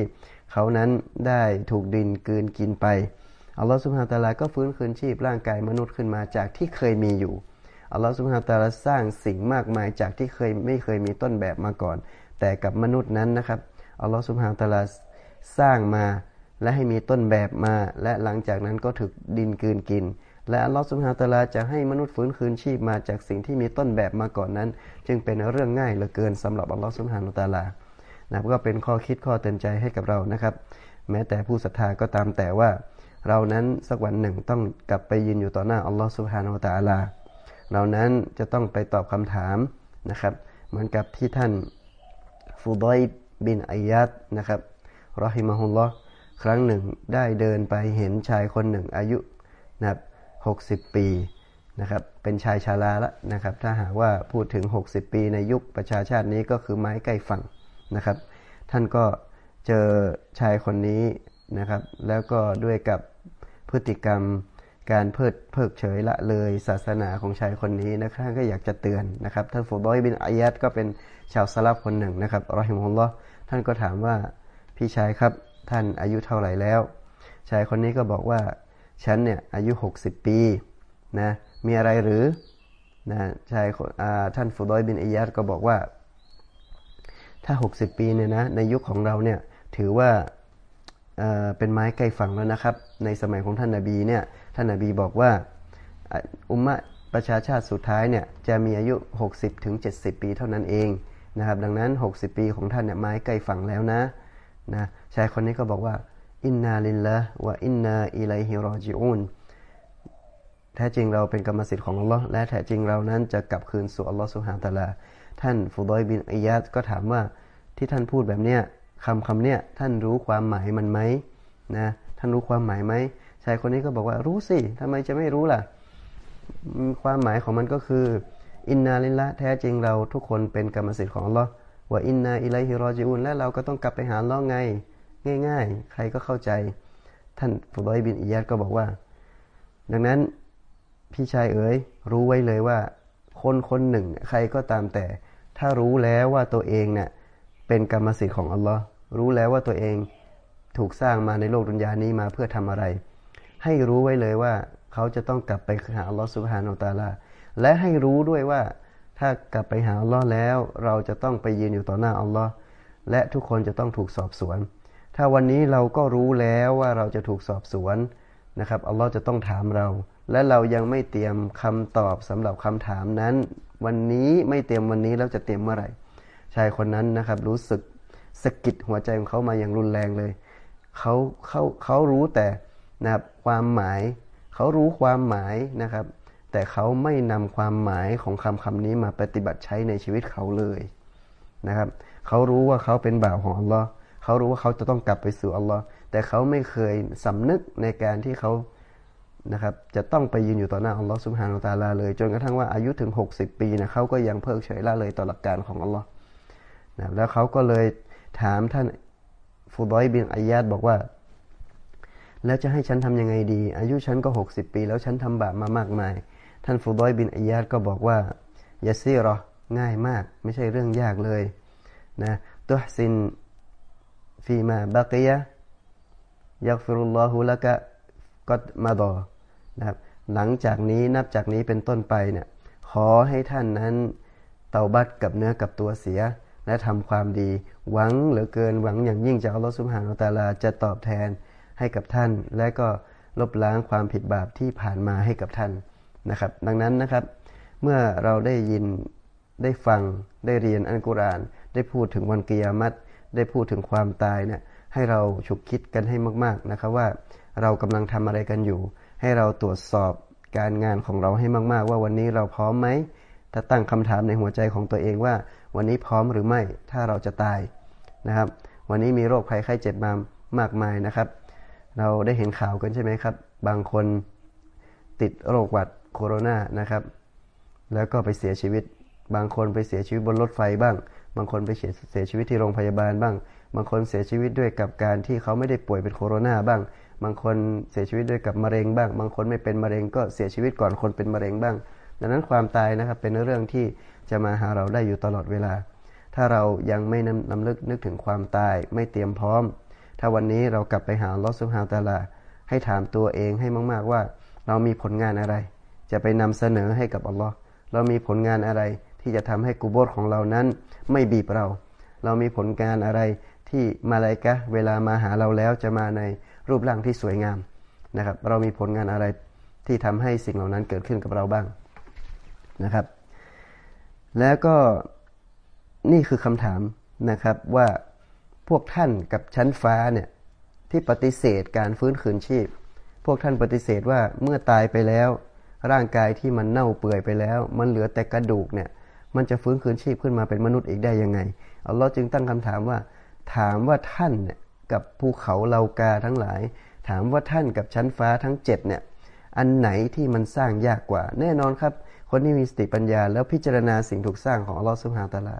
เขานั้นได้ถูกดินกืนกินไป อัลลอฮฺสุบฮานตะลาก็ฟื้นคืนชีพร่างกายมนุษย์ขึ้นมาจากที่เคยมีอยู่อัลลอฮฺสุบฮานตะลาสร้างสิ่งมากมายจากที่เคยไม่เคยมีต้นแบบมาก่อน แต่กับมนุษย์นั้นนะครับอัลลอฮฺสุบฮานตะลาสร้างมาและให้มีต้นแบบมา และหลังจากนั้นก็ถูกดินกืนกิน และอัลลอฮฺสุบฮานตะลาจะให้มนุษย์ฟื้นคืนชีพมาจากสิ่งที่มีต้นแบบมาก่อนนั้น จึงเป็นเรื่องง่ายเหลือเกินสำหรับอัลลอฮฺสุบฮานตะลานะก็เป็นข้อคิดข้อเตือนใจให้กับเรานะครับ แม้แต่ผู้ศรัทธาก็ตามแต่ว่า เรานั้นสักวันหนึ่งต้องกลับไปยืนอยู่ต่อหน้าอัลลอฮฺสุบฮานุตะลาเรานั้นจะต้องไปตอบคำถามนะครับ เหมือนกับที่ท่านฟูดอยบินอายัดนะครับรอฮิมะฮุลลอฮ์ครั้งหนึ่งได้เดินไปเห็นชายคนหนึ่งอายุนะครับ60ปีนะครับเป็นชายชาลาละนะครับ ถ้าหากว่าพูดถึง 60 ปีในยุคประชาชาตินี้ก็คือไม้ใกล้ฝั่งนะครับ ท่านก็เจอชายคนนี้นะครับ แล้วก็ด้วยกับ พฤติกรรมการเพิดเพิกเฉยละเลยศาสนาของชายคนนี้นะครับก็อยากจะเตือนนะครับท่านฟูบอยบินอายัดก็เป็นชาวสลับคนหนึ่งนะครับรอฮิมุลลอฮ์ท่านก็ถามว่าพี่ชายครับท่านอายุเท่าไหร่แล้ว ชายคนนี้ก็บอกว่าฉันเนี่ยอายุ 60 ปีนะมีอะไรหรือนะชายท่านฟูดอยบินอายัดก็บอกว่า ถ้า 60 ปีเนี่ยนะในยุคของเราเนี่ยถือว่า เป็นไม้ใกล้ฝั่งแล้วนะครับ ในสมัยของท่านนาบีเนี่ยท่านนาบีบอกว่าอุมมะประชาชาติสุดท้ายเนี่ยจะมีอายุ 60ถึง70ปีเท่านั้นเองนะครับ ดังนั้น 60 ปีของท่านเนี่ยไม้ใกล้ฝั่งแล้วนะนะชายคนนี้ก็บอกว่าอินนาลินละวะอินนาอิไลฮิรอจิอุนแท้จริงเราเป็นกรรมสิทธิ์ของอัลลอฮ์และแท้จริงเรานั้นจะกลับคืนสู่อัลลอฮ์สุฮาตะลา ท่านฟูดอยบินอิยัดก็ถามว่าที่ท่านพูดแบบเนี้ย คำคำเนี้ยท่านรู้ความหมายมันไหมนะท่านรู้ความหมายไหมชายคนนี้ก็บอกว่ารู้สิทำไมจะไม่รู้ล่ะ ความหมายของมันก็คือ อินนาลิละแท้จริงเราทุกคนเป็นกรรมสิทธิ์ของลอฮ์ว่าอินนาอิไลฮิรอจิอุนและเราก็ต้องกลับไปหาล้อไง ง่าย ๆ ใครก็เข้าใจ ท่านฟุบอยบินอิยัดก็บอกว่า ดังนั้นพี่ชายเอ๋ยรู้ไว้เลยว่า คนคนหนึ่ง ใครก็ตามแต่ ถ้ารู้แล้วว่าตัวเองเนี่ยเป็นกรรมสิทธิ์ของอัลลอฮ์ รู้แล้วว่าตัวเองถูกสร้างมาในโลกดุนยานี้มาเพื่อทำอะไร ให้รู้ไว้เลยว่าเขาจะต้องกลับไปหาอัลลอฮ์สุบฮานาอัลตาลา และให้รู้ด้วยว่าถ้ากลับไปหาอัลลอฮ์แล้ว เราจะต้องไปยืนอยู่ต่อหน้าอัลลอฮ์และทุกคนจะต้องถูกสอบสวน ถ้าวันนี้เราก็รู้แล้วว่าเราจะถูกสอบสวนนะครับอัลลอฮ์จะต้องถามเรา และเรายังไม่เตรียมคำตอบสำหรับคำถามนั้น วันนี้ไม่เตรียมวันนี้แล้วจะเตรียมเมื่อไหร่ชายคนนั้นนะครับรู้สึก สะกิดหัวใจของเขามาอย่างรุนแรงเลยเขาเขาเขารู้แต่นะครับความหมาย เขารู้ความหมายนะครับ แต่เขาไม่นำความหมายของคำคำนี้มาปฏิบัติใช้ในชีวิตเขาเลยนะครับ เขารู้ว่าเขาเป็นบ่าวของอัลลอฮ์เขารู้ว่าเขาจะต้องกลับไปสู่อัลลอฮ์แต่เขาไม่เคยสำนึกในการที่เขานะครับจะต้องไปยืนอยู่ต่อหน้าอัลลอฮ์สุบฮานาตาลาเลย จนกระทั่งว่าอายุถึง 60 ปีนะเขาก็ยังเพิกเฉยละเลยต่อหลักการของอัลลอฮ์นะแล้วเขาก็เลย ถามท่านฟูดอยบินอายาดบอกว่า แล้วจะให้ฉันทำยังไงดี อายุฉันก็ 60 ปี แล้วฉันทำบาปมามากมาย ท่านฟูดอยบินอายาดก็บอกว่าيسيرอง่ายมาก ไม่ใช่เรื่องยากเลยนะتحسن فيما بقي يغفر الله لك قد مضىนะครับหลังจากนี้นับจากนี้เป็นต้นไปเนี่ยขอให้ท่านนั้นเตาบัตกับเนื้อกับตัวเสีย และทำความดี หวังเหลือเกินหวังอย่างยิ่งจากอัลลอฮฺสุบฮานาตาลาจะตอบแทนให้กับท่าน และก็ลบล้างความผิดบาปที่ผ่านมาให้กับท่านนะครับ ดังนั้นนะครับ เมื่อเราได้ยินได้ฟังได้เรียนอัลกุรอาน ได้พูดถึงวันกิยามัตได้พูดถึงความตายเนี่ยให้เราฉุกคิดกันให้มาก ๆนะครับว่าเรากำลังทำอะไรกันอยู่ ให้เราตรวจสอบการงานของเราให้มาก ๆ ว่าวันนี้เราพร้อมไหมถ้าตั้งคำถามในหัวใจของตัวเองว่า วันนี้พร้อมหรือไม่ถ้าเราจะตายนะครับ วันนี้มีโรคภัยไข้เจ็บมามากมายนะครับ เราได้เห็นข่าวกันใช่ไหมครับ บางคนติดโรคหวัดโคโรนานะครับ แล้วก็ไปเสียชีวิต บางคนไปเสียชีวิตบนรถไฟบ้าง บางคนไปเสียชีวิตที่โรงพยาบาลบ้าง บางคนเสียชีวิตด้วยกับการที่เขาไม่ได้ป่วยเป็นโคโรนาบ้าง บางคนเสียชีวิตด้วยกับมะเร็งบ้าง บางคนไม่เป็นมะเร็งก็เสียชีวิตก่อนคนเป็นมะเร็งบ้าง ดังนั้นความตายนะครับเป็นเรื่องที่จะมาหาเราได้อยู่ตลอดเวลา ถ้าเรายังไม่นำนำลึกนึกถึงความตายไม่เตรียมพร้อม ถ้าวันนี้เรากลับไปหาลอสุฮาตาลา ให้ถามตัวเองให้มาก ๆว่า เรามีผลงานอะไร จะไปนำเสนอให้กับอัลลอฮ์เรามีผลงานอะไรที่จะทำให้กุโบสของเรานั้นไม่บีบเรา เรามีผลงานอะไรที่มาลายกะเวลามาหาเราแล้วจะมาในรูปร่างที่สวยงามนะครับ เรามีผลงานอะไรที่ทำให้สิ่งเหล่านั้นเกิดขึ้นกับเราบ้างนะครับ แล้วก็นี่คือคำถามนะครับว่าพวกท่านกับชั้นฟ้าเนี่ยที่ปฏิเสธการฟื้นคืนชีพ พวกท่านปฏิเสธว่าเมื่อตายไปแล้ว ร่างกายที่มันเน่าเปื่อยไปแล้ว มันเหลือแต่กระดูกเนี่ยมันจะฟื้นคืนชีพขึ้นมาเป็นมนุษย์อีกได้ยังไงอัลลอฮ์จึงตั้งคำถามว่า ถามว่าท่านเนี่ยกับภูเขาเลากาทั้งหลาย ถามว่าท่านกับชั้นฟ้าทั้งเจ็ดเนี่ยอันไหนที่มันสร้างยากกว่า แน่นอนครับ คนที่มีสติปัญญา แล้วพิจารณาสิ่งถูกสร้างของอัลลอฮฺสุบฮานตะลา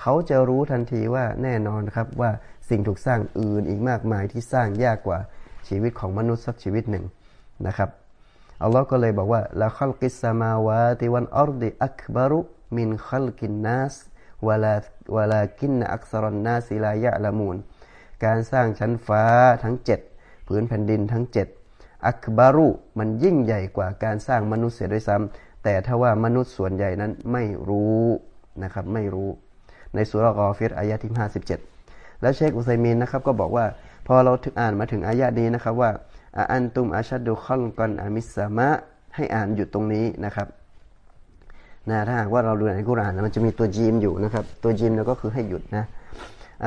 เขาจะรู้ทันทีว่าแน่นอนครับว่าสิ่งถูกสร้างอื่นอีกมากมายที่สร้างยากกว่าชีวิตของมนุษย์สักชีวิตหนึ่งนะครับอัลลอฮ์ก็เลยบอกว่าละขัลกิสมาวาติวันอัรดิอักบารุมินขัลกินนัสวลาวลากินอักษรนาสิลายะละมูลการสร้างชั้นฟ้าทั้งเจ็ดพื้นแผ่นดินทั้งเจ็ดอักบารุมันยิ่งใหญ่กว่าการสร้างมนุษย์เสียด้วยซ้ำ แต่ถ้าว่ามนุษย์ส่วนใหญ่นั้นไม่รู้นะครับไม่รู้ในสุรกอฟิรอายะที่ 57 แล้วเชคอุซัยมินนะครับก็บอกว่า พอเราถึงอ่านมาถึงอายะนี้นะครับว่าอันตุมอาชัดดุคอลกอนอามิสามะให้อ่านหยุดตรงนี้นะครับนะถ้าหากว่าเราดูในกุรานมันจะมีตัวจีมอยู่นะครับ ตัวจีมแล้วก็คือให้หยุดนะ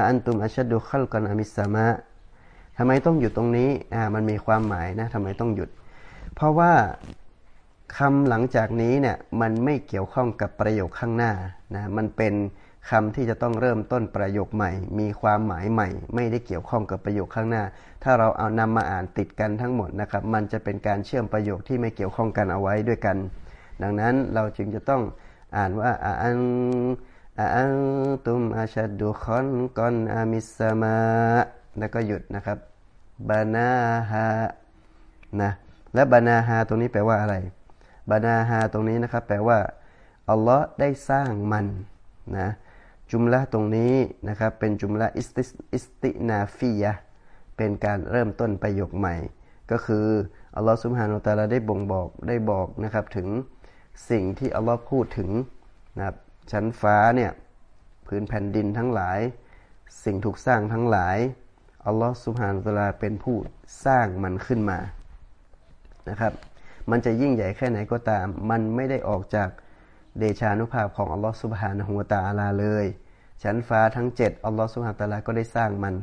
อันตุมอาชัดดุคอลกอนอามิสามะทำไมต้องหยุดตรงนี้อ่ามันมีความหมายนะทำไมต้องหยุด เพราะว่า คำหลังจากนี้เนี่ยมันไม่เกี่ยวข้องกับประโยคข้างหน้านะมันเป็นคำที่จะต้องเริ่มต้นประโยคใหม่ มีความหมายใหม่ ไม่ได้เกี่ยวข้องกับประโยคข้างหน้า ถ้าเราเอานำมาอ่านติดกันทั้งหมดนะครับมันจะเป็นการเชื่อมประโยคที่ไม่เกี่ยวข้องกันเอาไว้ด้วยกัน ดังนั้นเราจึงจะต้องอ่านว่าอันอันตุมอาชัดดุคอนกอนอามิสมาแล้วก็หยุดนะครับบานาฮานะและบานาฮาตรงนี้แปลว่าอะไร บานาฮาตรงนี้นะครับแปลว่าอัลลอฮ์ได้สร้างมันนะจุมละตรงนี้นะครับเป็นจุมละอิสติอิสตินาฟียะเป็นการเริ่มต้นประโยคใหม่ ก็คืออัลลอฮ์สุบฮานุตาลาได้บ่งบอกได้บอกนะครับถึงสิ่งที่อัลลอฮ์พูดถึงนะครับชั้นฟ้าเนี่ยพื้นแผ่นดินทั้งหลาย สิ่งถูกสร้างทั้งหลายอัลลอฮ์สุบฮานุตาลาเป็นผู้สร้างมันขึ้นมานะครับ มันจะยิ่งใหญ่แค่ไหนก็ตาม มันไม่ได้ออกจากเดชานุภาพของอัลลอฮ์สุบฮานะฮูวตาอาลาเลย ชั้นฟ้าทั้ง 7 อัลลอฮ์สุบฮานะตาลาก็ได้สร้างมัน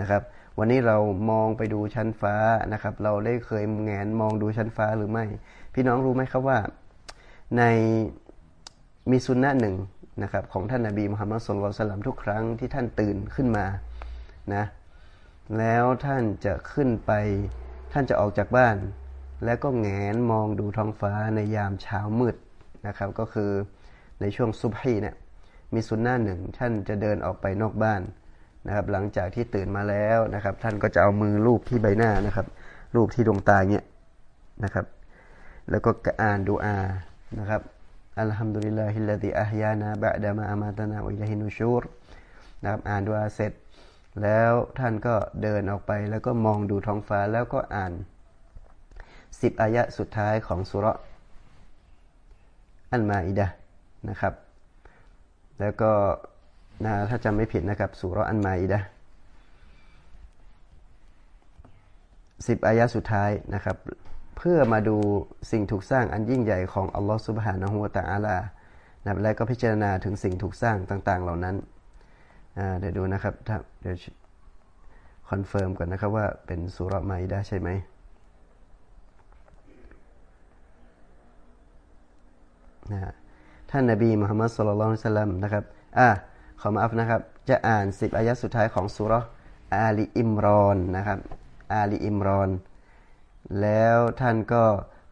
นะครับ วันนี้เรามองไปดูชั้นฟ้านะครับ เราได้เคยแงนมองดูชั้นฟ้าหรือไม่ พี่น้องรู้ไหมครับว่า ในมีสุนนะหนึ่งนะครับของท่านนาบีมุฮัมมัดสุลตัลลัมทุกครั้งที่ท่านตื่นขึ้นมานะแล้วท่านจะขึ้นไปท่านจะออกจากบ้าน แล้วก็แงนมองดูท้องฟ้าในยามเช้ามืดนะครับ ก็คือในช่วงซุบฮีเนี่ยมีสุนนะหนึ่งท่านจะเดินออกไปนอกบ้านนะครับ หลังจากที่ตื่นมาแล้วนะครับ ท่านก็จะเอามือลูบที่ใบหน้านะครับลูบที่ดวงตาเนี่ยนะครับ แล้วก็อ่านดูอานะครับอัลฮัมดุลิลลาฮิลลาฮิอัฮยานาบะดามาอามาตนาอุยฮินุชูรนะครับอ่านดูอาเสร็จ แล้วท่านก็เดินออกไปแล้วก็มองดูท้องฟ้าแล้วก็อ่าน สิบอายะสุดท้ายของสุรอันมาอิดะนะครับ แล้วก็นะถ้าจำไม่ผิดนะครับสุรอันมาอิดะสิบอายะสุดท้ายนะครับ เพื่อมาดูสิ่งถูกสร้างอันยิ่งใหญ่ของอัลลอฮฺสุบฮานะฮูวะตะอาลานะแล้วก็พิจารณาถึงสิ่งถูกสร้างต่าง ๆ เหล่านั้นเดี๋ยวดูนะครับเดี๋ยว confirm ก่อนนะครับว่าเป็นสุรมาอิดะใช่ไหม นะท่านนบีมุฮัมมัดصلى الله عليه وسلمนะครับอะขอมาอัฟนะครับ จะอ่านสิบอายะสุดท้ายของสุรอาลีอิมรอนนะครับ อาลีอิมรอน แล้วท่านก็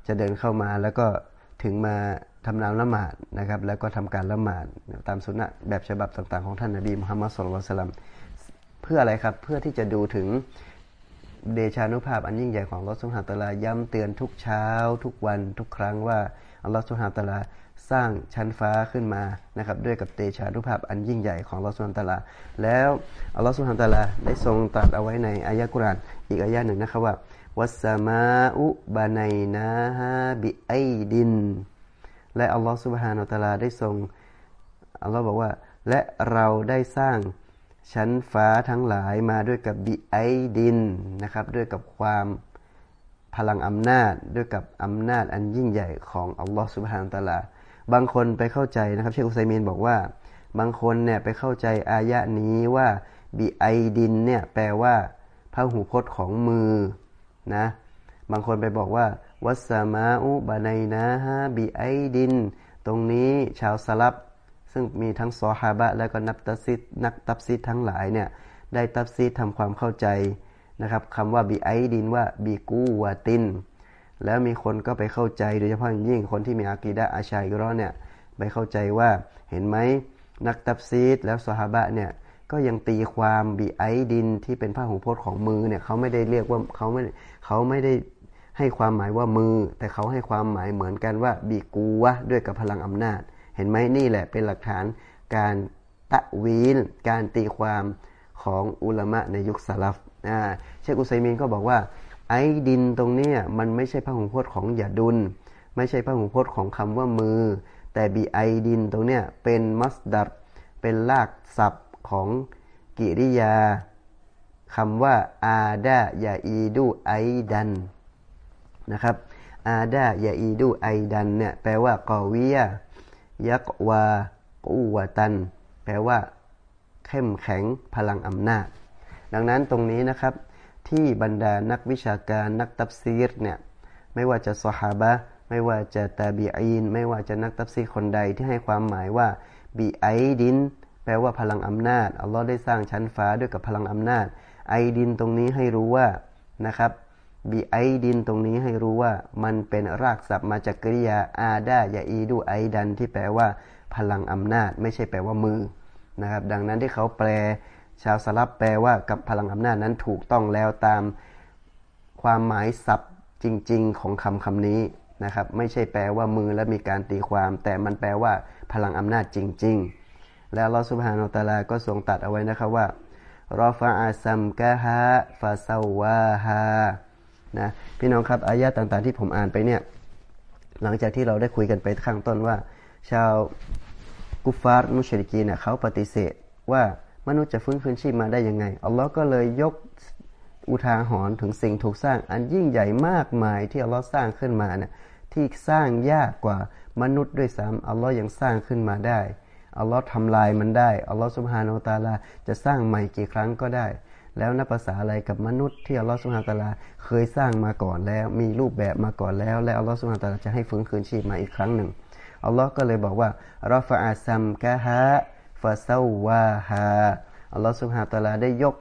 จะเดินเข้ามาแล้วก็ถึงมาทำนามละหมาดนะครับ แล้วก็ทำการละหมาดตามสุนนะแบบฉบับต่างๆของท่านนบีมุฮัมมัดสุลลัลสลัมเพื่ออะไรครับเพื่อที่จะดูถึงเดชานุภาพอันยิ่งใหญ่ของลอสุฮาตลาย้ำเตือนทุกเช้า ทุกวันทุกครั้งว่าอัลลอฮฺสุฮาตลา สร้างชั้นฟ้าขึ้นมานะครับด้วยกับเตชานุภาพอันยิ่งใหญ่ของลอสุฮานตะลา แล้วอัลลอฮฺสุฮานตะลาได้ทรงตรัสเอาไว้ในอายะกุรานอีกอายะหนึ่งนะครับว่าวัสมาอุบานัยนาฮาบิไอดิน และอัลลอฮฺสุบฮานาตะลาได้ทรงอัลลอฮฺบอกว่า และเราได้สร้างชั้นฟ้าทั้งหลายมาด้วยกับบิไอดินนะครับด้วยกับความพลังอำนาจด้วยกับอำนาจอันยิ่งใหญ่ของอัลลอฮฺสุบฮานตะลา บางคนไปเข้าใจนะครับ เชคอุไซมีนบอกว่า บางคนเนี่ยไปเข้าใจอายะนี้ว่าบีไอดินเนี่ยแปลว่าพระหูพจน์ของมือนะบางคนไปบอกว่าวัสมาอุบานัยนะฮะบีไอดิน ตรงนี้ชาวสลับ ซึ่งมีทั้งซอฮาบะ แล้วก็นักตัซิดนักตับซิดทั้งหลายเนี่ยได้ตับซิดทำความเข้าใจนะครับคำว่าบีไอดินว่าบีกูวาติน แล้วมีคนก็ไปเข้าใจโดยเฉพาะยิ่งคนที่มีอากีดะอาชัยก็รอเนี่ยไปเข้าใจว่าเห็นไหมนักตับซีดแล้วสหบะเนี่ยก็ยังตีความบีไอดินที่เป็นผ้าหูพจน์ของมือเนี่ยเขาไม่ได้เรียกว่าเขาไม่เขาไม่ได้ให้ความหมายว่ามือ แต่เขาให้ความหมายเหมือนกันว่าบีกูวะด้วยกับพลังอำนาจ เห็นไหมนี่แหละเป็นหลักฐานการตะวีนการตีความของอุลามะในยุคสลับเชคอุไซมินก็บอกว่า ไอ้ดินตรงนี้มันไม่ใช่พหูพจน์ของยาดุล ไม่ใช่พหูพจน์ของคำว่ามือ แต่บีไอดินตรงนี้เป็นมัสดัดเป็นลากศัพท์ของกิริยาคำว่าอาดายาอีดูไอดันนะครับอาดายาอีดูไอดันเนี่ยแปลว่ากอวิยยักวากูวตัน แปลว่า เข้มแข็งพลังอำนาจ ดังนั้นตรงนี้นะครับ ที่บรรดานักวิชาการนักตับซีรเนี่ยไม่ว่าจะสฮาบะไม่ว่าจะตาบีอีนไม่ว่าจะนักตับซีรคนใดที่ให้ความหมายว่าบีไอดินแปลว่าพลังอำนาจอัลลอฮ์ได้สร้างชั้นฟ้าด้วยกับพลังอำนาจ ไอดินตรงนี้ให้รู้ว่านะครับบีไอดินตรงนี้ให้รู้ว่ามันเป็นรากศัพท์มาจากกริยาอาดายาอีดูไอดันที่แปลว่าพลังอำนาจ ไม่ใช่แปลว่ามือนะครับ ดังนั้นที่เขาแปล ชาวสลับแปลว่ากับพลังอำนาจนั้นถูกต้องแล้วตามความหมายศัพท์จริง ๆ ของคำคำนี้นะครับ ไม่ใช่แปลว่ามือและมีการตีความ แต่มันแปลว่าพลังอำนาจจริง ๆ แล้วลอสุบฮานาตาลาก็ทรงตัดเอาไว้นะครับว่ารอฟาอาซัมกะฮะฟาซาวาฮานะพี่น้องครับอายะต่างๆที่ผมอ่านไปเนี่ยหลังจากที่เราได้คุยกันไปข้างต้นว่า ชาวกุฟาร์มุชริกีเนี่ยเขาปฏิเสธว่า มนุษย์จะฟื้นคืนชีพมาได้ยังไง อัลลอฮ์ก็เลยยกอุทาหรณ์ถึงสิ่งถูกสร้าง อันยิ่งใหญ่มากมายที่อัลลอฮ์สร้างขึ้นมาเนี่ยที่สร้างยากกว่ามนุษย์ด้วยซ้ำอัลลอฮ์ยังสร้างขึ้นมาได้อัลลอฮ์ทำลายมันได้อัลลอฮ์สุบฮานาอัลตาลาจะสร้างใหม่กี่ครั้งก็ได้ แล้วนับภาษาอะไรกับมนุษย์ที่อัลลอฮ์สุบฮานาตาลาเคยสร้างมาก่อนแล้ว มีรูปแบบมาก่อนแล้ว และอัลลอฮ์สุบฮานาตาลาจะให้ฟื้นคืนชีพมาอีกครั้งหนึ่งอัลลอฮ์ก็เลยบอกว่ารอฟะอาซัมกะฮะ ฟาซาวาฮาอัลลอฮฺสุบฮาตาลาได้ยก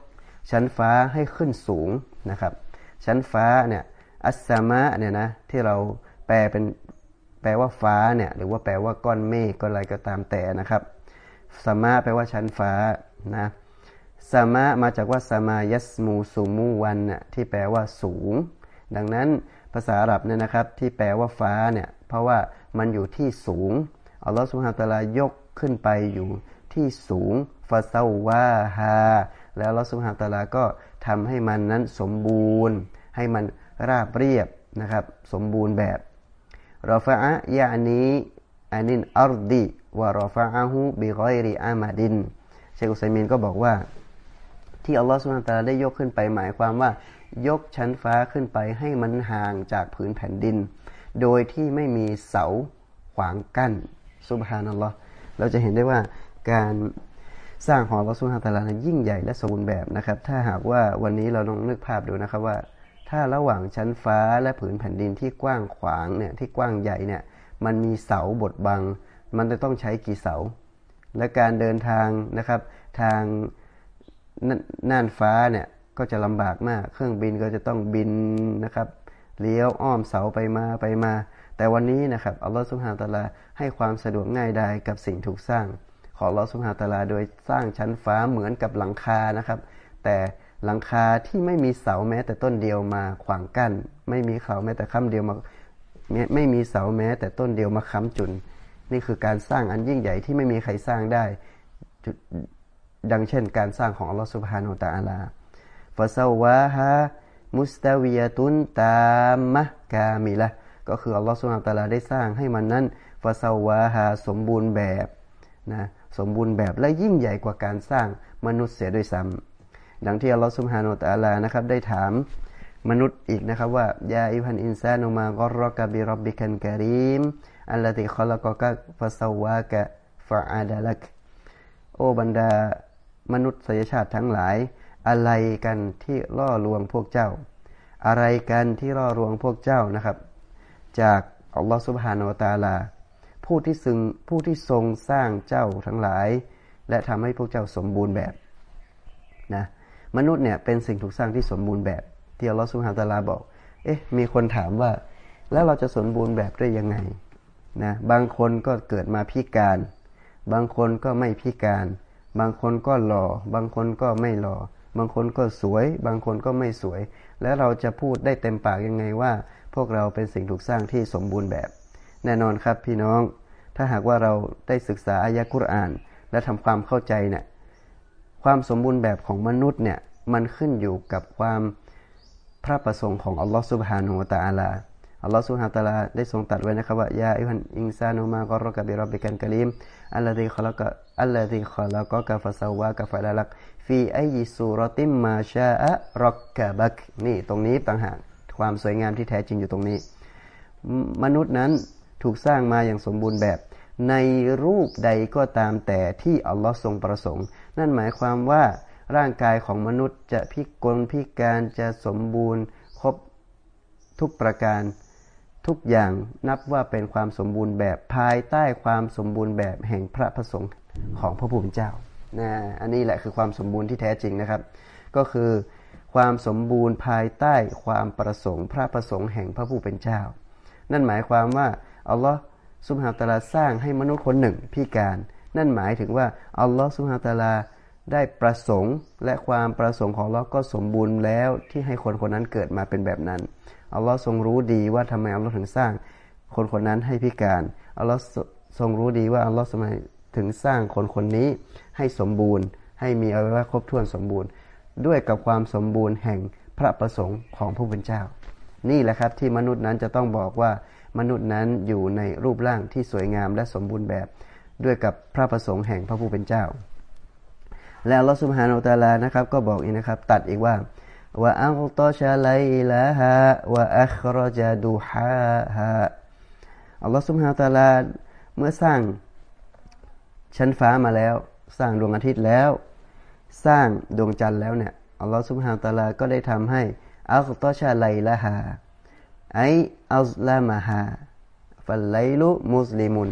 ชั้นฟ้าให้ขึ้นสูงนะครับ ชั้นฟ้าเนี่ยอัสซามะเนี่ยนะที่เราแปลเป็นแปลว่าฟ้าเนี่ยหรือว่าแปลว่าก้อนเมฆก็อะไรก็ตามแต่นะครับสมะแปลว่าชั้นฟ้านะสมะมาจากว่าสมายัสมูสูมูวันน่ยที่แปลว่าสูง ดังนั้นภาษาอาหรับเนี่ยนะครับที่แปลว่าฟ้าเนี่ยเพราะว่ามันอยู่ที่สูงอัลลอฮฺสุฮาตาลายกขึ้นไปอยู่ ที่สูงฟาซาวาฮาแล้วลอสุฮาตาลาก็ทำให้มันนั้นสมบูรณ์ ให้มันราบเรียบนะครับ สมบูรณ์แบบรอฟะยานี้อานินอัลดีวารอฟะอาหูบิกอยริอามาดินเชคุสัยมินก็บอกว่า ที่อัลลอฮฺสุลตาได้ยกขึ้นไปหมายความว่า ยกชั้นฟ้าขึ้นไปให้มันห่างจากผืนแผ่นดิน โดยที่ไม่มีเสาขวางกั้นสุบฮานัลลอฮ์เราจะเห็นได้ว่า การสร้างหอระสุนฮาตาลานั้นยิ่งใหญ่และสมบูรณ์แบบนะครับ ถ้าหากว่าวันนี้เราลองนึกภาพดูนะครับว่า ถ้าระหว่างชั้นฟ้าและผืนแผ่นดินที่กว้างขวางเนี่ยที่กว้างใหญ่เนี่ยมันมีเสาบดบัง มันจะต้องใช้กี่เสา และการเดินทางนะครับทางน่านฟ้าเนี่ยก็จะลำบากมาก เครื่องบินก็จะต้องบินนะครับเลี้ยวอ้อมเสาไปมาไปมา แต่วันนี้นะครับอัลลอฮฺสุบฮานตะลาให้ความสะดวกง่ายดายกับสิ่งถูกสร้าง ของลอสุฮาตาลา โดยสร้างชั้นฟ้าเหมือนกับหลังคานะครับ แต่หลังคาที่ไม่มีเสาแม้แต่ต้นเดียวมาขวางกั้น ไม่มีเขาแม้แต่ค้ำเดียวมาไม่มีเสาแม้ แต่ต้นเดียวมาค้ำจุน นี่คือการสร้างอันยิ่งใหญ่ที่ไม่มีใครสร้างได้ดังเช่น การสร้างของอัลลอฮฺสุบฮานุตะอาลาฟาซาวะฮะมุสตาวิยตุนตามมะกามิละก็คืออัลลอฮฺสุบฮานุตะอาลาได้สร้างให้มันนั้นฟาซาวะฮะสมบูรณ์แบบนะ สมบูรณ์แบบและยิ่งใหญ่กว่าการสร้างมนุษย์เสียด้วยซ้ำดังที่อัลลอฮฺสุบฮานุตะอาลานะครับได้ถามมนุษย์อีกนะครับว่ายาอิพันอินซานุมากรรกบิรับบิคันกะรีมอัลลติขลักกะฟาสวากะฟาอาดาลักโอบรรดามนุษยชาติทั้งหลาย อะไรกันที่ล่อลวงพวกเจ้า อะไรกันที่ล่อลวงพวกเจ้านะครับ จากอัลลอฮฺสุบฮานุตะอาลา ผู้ที่ซึ่งผู้ที่ทรงสร้างเจ้าทั้งหลาย และทำให้พวกเจ้าสมบูรณ์แบบนะมนุษย์เนี่ยเป็นสิ่งถูกสร้างที่สมบูรณ์แบบที่อัลลอฮฺสุบฮานตะลาบอก เอ๊ะ มีคนถามว่า แล้วเราจะสมบูรณ์แบบได้ยังไงนะบางคนก็เกิดมาพิการ บางคนก็ไม่พิการ บางคนก็หล่อ บางคนก็ไม่หล่อ บางคนก็สวย บางคนก็ไม่สวย แล้วเราจะพูดได้เต็มปากยังไงว่า พวกเราเป็นสิ่งถูกสร้างที่สมบูรณ์แบบ แน่นอนครับพี่น้อง ถ้าหากว่าเราได้ศึกษาอายะกุรอาน และทำความเข้าใจเนี่ยความสมบูรณ์แบบของมนุษย์เนี่ยมันขึ้นอยู่กับความพระประสงค์ของอัลลอฮฺสุบฮานุวะตะอาลาอัลลอฮฺสุบฮานะตะลาได้ทรงตัดไว้นะครับว่ายาอิฮันอิงซานุมากรกะบิรับบิกันกะลีมอัลลอฮีขลักะอัลลอฮีขลักะกะฟะซาวะกะฟะลาลักฟีไอยิสูรติมมาชาอะรักกะบักนี่ตรงนี้ต่างหากความสวยงามที่แท้จริงอยู่ตรงนี้ มนุษย์นั้น ถูกสร้างมาอย่างสมบูรณ์แบบ ในรูปใดก็ตามแต่ที่อัลลอฮ์ทรงประสงค์ นั่นหมายความว่าร่างกายของมนุษย์จะพิกลพิการจะสมบูรณ์ ครบทุกประการทุกอย่างนับว่าเป็นความสมบูรณ์แบบภายใต้ความสมบูรณ์แบบแห่งพระประสงค์ของพระผู้เป็นเจ้านะอันนี้แหละคือความสมบูรณ์ที่แท้จริงนะครับ ก็คือความสมบูรณ์ภายใต้ความประสงค์ พระประสงค์แห่งพระผู้เป็นเจ้า นั่นหมายความว่า อัลลอฮ์สุบฮาตาลาสร้างให้มนุษย์คนหนึ่งพิการ นั่นหมายถึงว่าอัลลอฮ์สุบฮาตาลาได้ประสงค์และความประสงค์ของเราก็สมบูรณ์แล้วที่ให้คนคนนั้นเกิดมาเป็นแบบนั้นอัลลอฮ์ทรงรู้ดีว่าทำไมอัลลอฮ์ถึงสร้าง คนคนนั้นให้พิการอัลลอฮ์ทรงรู้ดีว่าอัลลอฮ์ทำไมถึงสร้างคนคนนี้ให้สมบูรณ์ ให้มีอวัยวะครบถ้วนสมบูรณ์ ด้วยกับความสมบูรณ์แห่งพระประสงค์ของผู้เป็นเจ้า นี่แหละครับที่มนุษย์นั้นจะต้องบอกว่า มนุษย์นั้นอยู่ในรูปร่างที่สวยงามและสมบูรณ์แบบด้วยกับพระประสงค์แห่งพระผู้เป็นเจ้า แล้วลอสุภาโนตาลานะครับก็บอกอีกนะครับ ตัดอีกว่าว่าอัลตชาไลลาฮะว่าอัครจดูฮาฮะอัลลอฮฺสุบฮานตาลาเมื่อสร้างชั้นฟ้ามาแล้ว สร้างดวงอาทิตย์แล้ว สร้างดวงจันทร์แล้วเนี่ยอัลลอฮฺสุบฮานตาลาก็ได้ทำให้อัลตชาไลลาฮะ ไออัลลามาฮาฟัลไลลุมุสลิมุน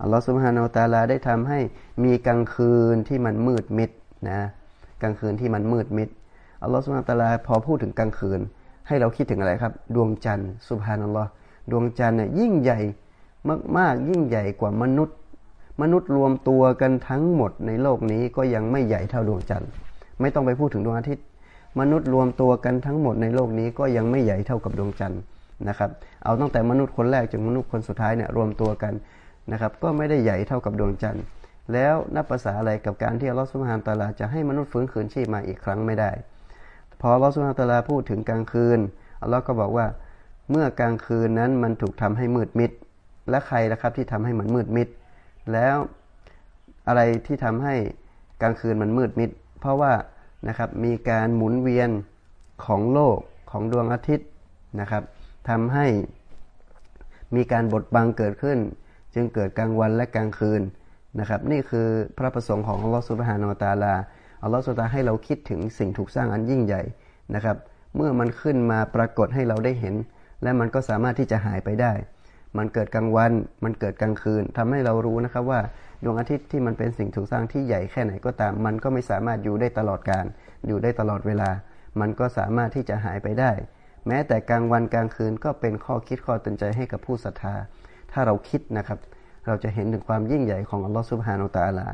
อัลลอฮฺสุบฮานาตาลาได้ทำให้มีกลางคืนที่มันมืดมิดนะกลางคืนที่มันมืดมิดอัลลอฮฺสุบฮานอตะลาพอพูดถึงกลางคืน ให้เราคิดถึงอะไรครับ ดวงจันทร์สุบฮานัลลอฮ์ดวงจันทร์เนี่ยยิ่งใหญ่มากๆ ยิ่งใหญ่กว่ามนุษย์ มนุษย์รวมตัวกันทั้งหมดในโลกนี้ก็ยังไม่ใหญ่เท่าดวงจันทร์ ไม่ต้องไปพูดถึงดวงอาทิตย์ มนุษย์รวมตัวกันทั้งหมดในโลกนี้ก็ยังไม่ใหญ่เท่ากับดวงจันทร์ นะครับเอาตั้งแต่มนุษย์คนแรกจนมนุษย์คนสุดท้ายเนี่ยรวมตัวกันนะครับก็ไม่ได้ใหญ่เท่ากับดวงจันทร์ แล้วนับภาษาอะไรกับการที่อัลลอฮฺสุบฮานตะลาจะให้มนุษย์ฟื้นคืนชีพมาอีกครั้งไม่ได้ พออัลลอฮฺสุลตาราพูดถึงกลางคืนอัลลอฮ์ก็บอกว่าเมื่อกลางคืนนั้นมันถูกทำให้มืดมิด และใครล่ะครับที่ทำให้มันมืดมิด แล้วอะไรที่ทำให้กลางคืนมันมืดมิด เพราะว่านะครับมีการหมุนเวียนของโลกของดวงอาทิตย์นะครับ ทำให้มีการบดบังเกิดขึ้น จึงเกิดกลางวันและกลางคืนนะครับนี่คือพระประสงค์ของอัลลอฮฺสุบฮานอตาลาอัลลอฮฺสุตาให้เราคิดถึงสิ่งถูกสร้างอันยิ่งใหญ่นะครับ เมื่อมันขึ้นมาปรากฏให้เราได้เห็น และมันก็สามารถที่จะหายไปได้ มันเกิดกลางวัน มันเกิดกลางคืนทำให้เรารู้นะครับว่าดวงอาทิตย์ที่มันเป็นสิ่งถูกสร้างที่ใหญ่แค่ไหนก็ตาม มันก็ไม่สามารถอยู่ได้ตลอดการ อยู่ได้ตลอดเวลา มันก็สามารถที่จะหายไปได้ แม้แต่กลางวันกลางคืนก็เป็นข้อคิดข้อตือนใจให้กับผู้ศรัทธา ถ้าเราคิดนะครับ เราจะเห็นถึงความยิ่งใหญ่ของอัลลอฮฺสุบฮานาอัลลอฮฺ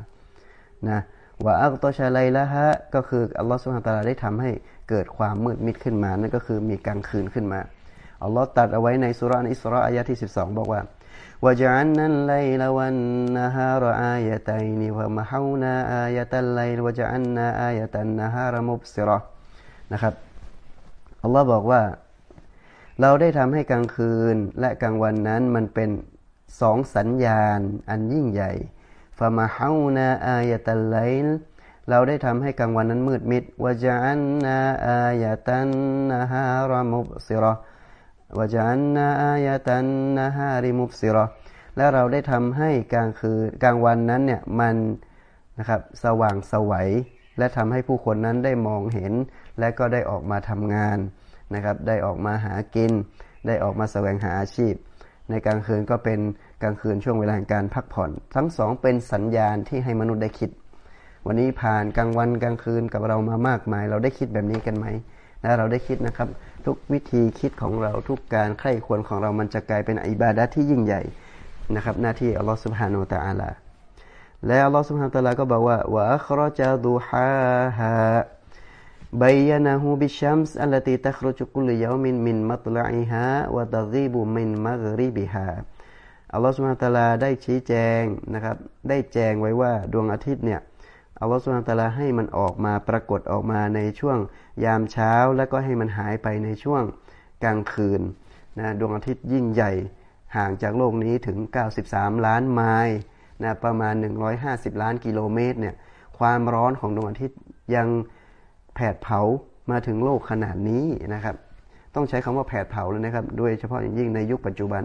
นะว่าอัลตชาไลละฮะก็คืออัลลอฮฺสุบฮานตะลาได้ทำให้เกิดความมืดมิดขึ้นมา นั่นก็คือมีกลางคืนขึ้นมาอัลลอฮ์ตัดเอาไว้ในสุราอิสราอายะที่ 12 บอกว่าว่าจันนันไลลวันนะฮารอายะตัยนิวะมะฮาวนาอายะตันไลลวะจันนาอายะตันนะฮารมุบซิรอนะครับ อัลลอฮ์บอกว่า เราได้ทำให้กลางคืนและกลางวันนั้นมันเป็นสองสัญญาณอันยิ่งใหญ่ฟามาฮานาอายะตัลไลลเราได้ทำให้กลางวันนั้นมืดมิดวะจันนาอายะตันนะฮารมุบซิรอวะจันนาอายะตันนะฮาริมุบซิรอและเราได้ทำให้กลางคืนกลางวันนั้นเนี่ยมันนะครับสว่างสวัย และทำให้ผู้คนนั้นได้มองเห็น และก็ได้ออกมาทำงาน นะครับได้ออกมาหากิน ได้ออกมาแสวงหาอาชีพ ในกลางคืนก็เป็นกลางคืนช่วงเวลาการพักผ่อน ทั้งสองเป็นสัญญาณที่ให้มนุษย์ได้คิด วันนี้ผ่านกลางวันกลางคืนกับเรามามากมาย เราได้คิดแบบนี้กันไหมนะเราได้คิดนะครับ ทุกวิธีคิดของเราทุกการใคร่ควรของเรามันจะกลายเป็นอิบาดะที่ยิ่งใหญ่นะครับ หน้าที่อัลลอฮฺสุบฮานาตะอาลาและอัลลอฮฺสุบฮานตะลาก็บอกว่าวะอัครจาดูฮาฮา بينه بالشمس التي تخرج كل يوم من مطلعها وتغيب من مغربها อัลลอฮฺสุบฮานตะลาได้ชี้แจงนะครับ ได้แจงไว้ว่าดวงอาทิตย์เนี่ยอัลลอฮฺสุบฮานตะลาให้มันออกมาปรากฏออกมาในช่วงยามเช้า แล้วก็ให้มันหายไปในช่วงกลางคืนนะดวงอาทิตย์ยิ่งใหญ่ห่างจากโลกนี้ถึง 93 ล้านไมล์นะประมาณ 150 ล้านกิโลเมตรเนี่ยความร้อนของดวงอาทิตย์ยัง แผดเผามาถึงโลกขนาดนี้นะครับ ต้องใช้คำว่าแผดเผาเลยนะครับโดยเฉพาะอย่างยิ่งในยุคปัจจุบัน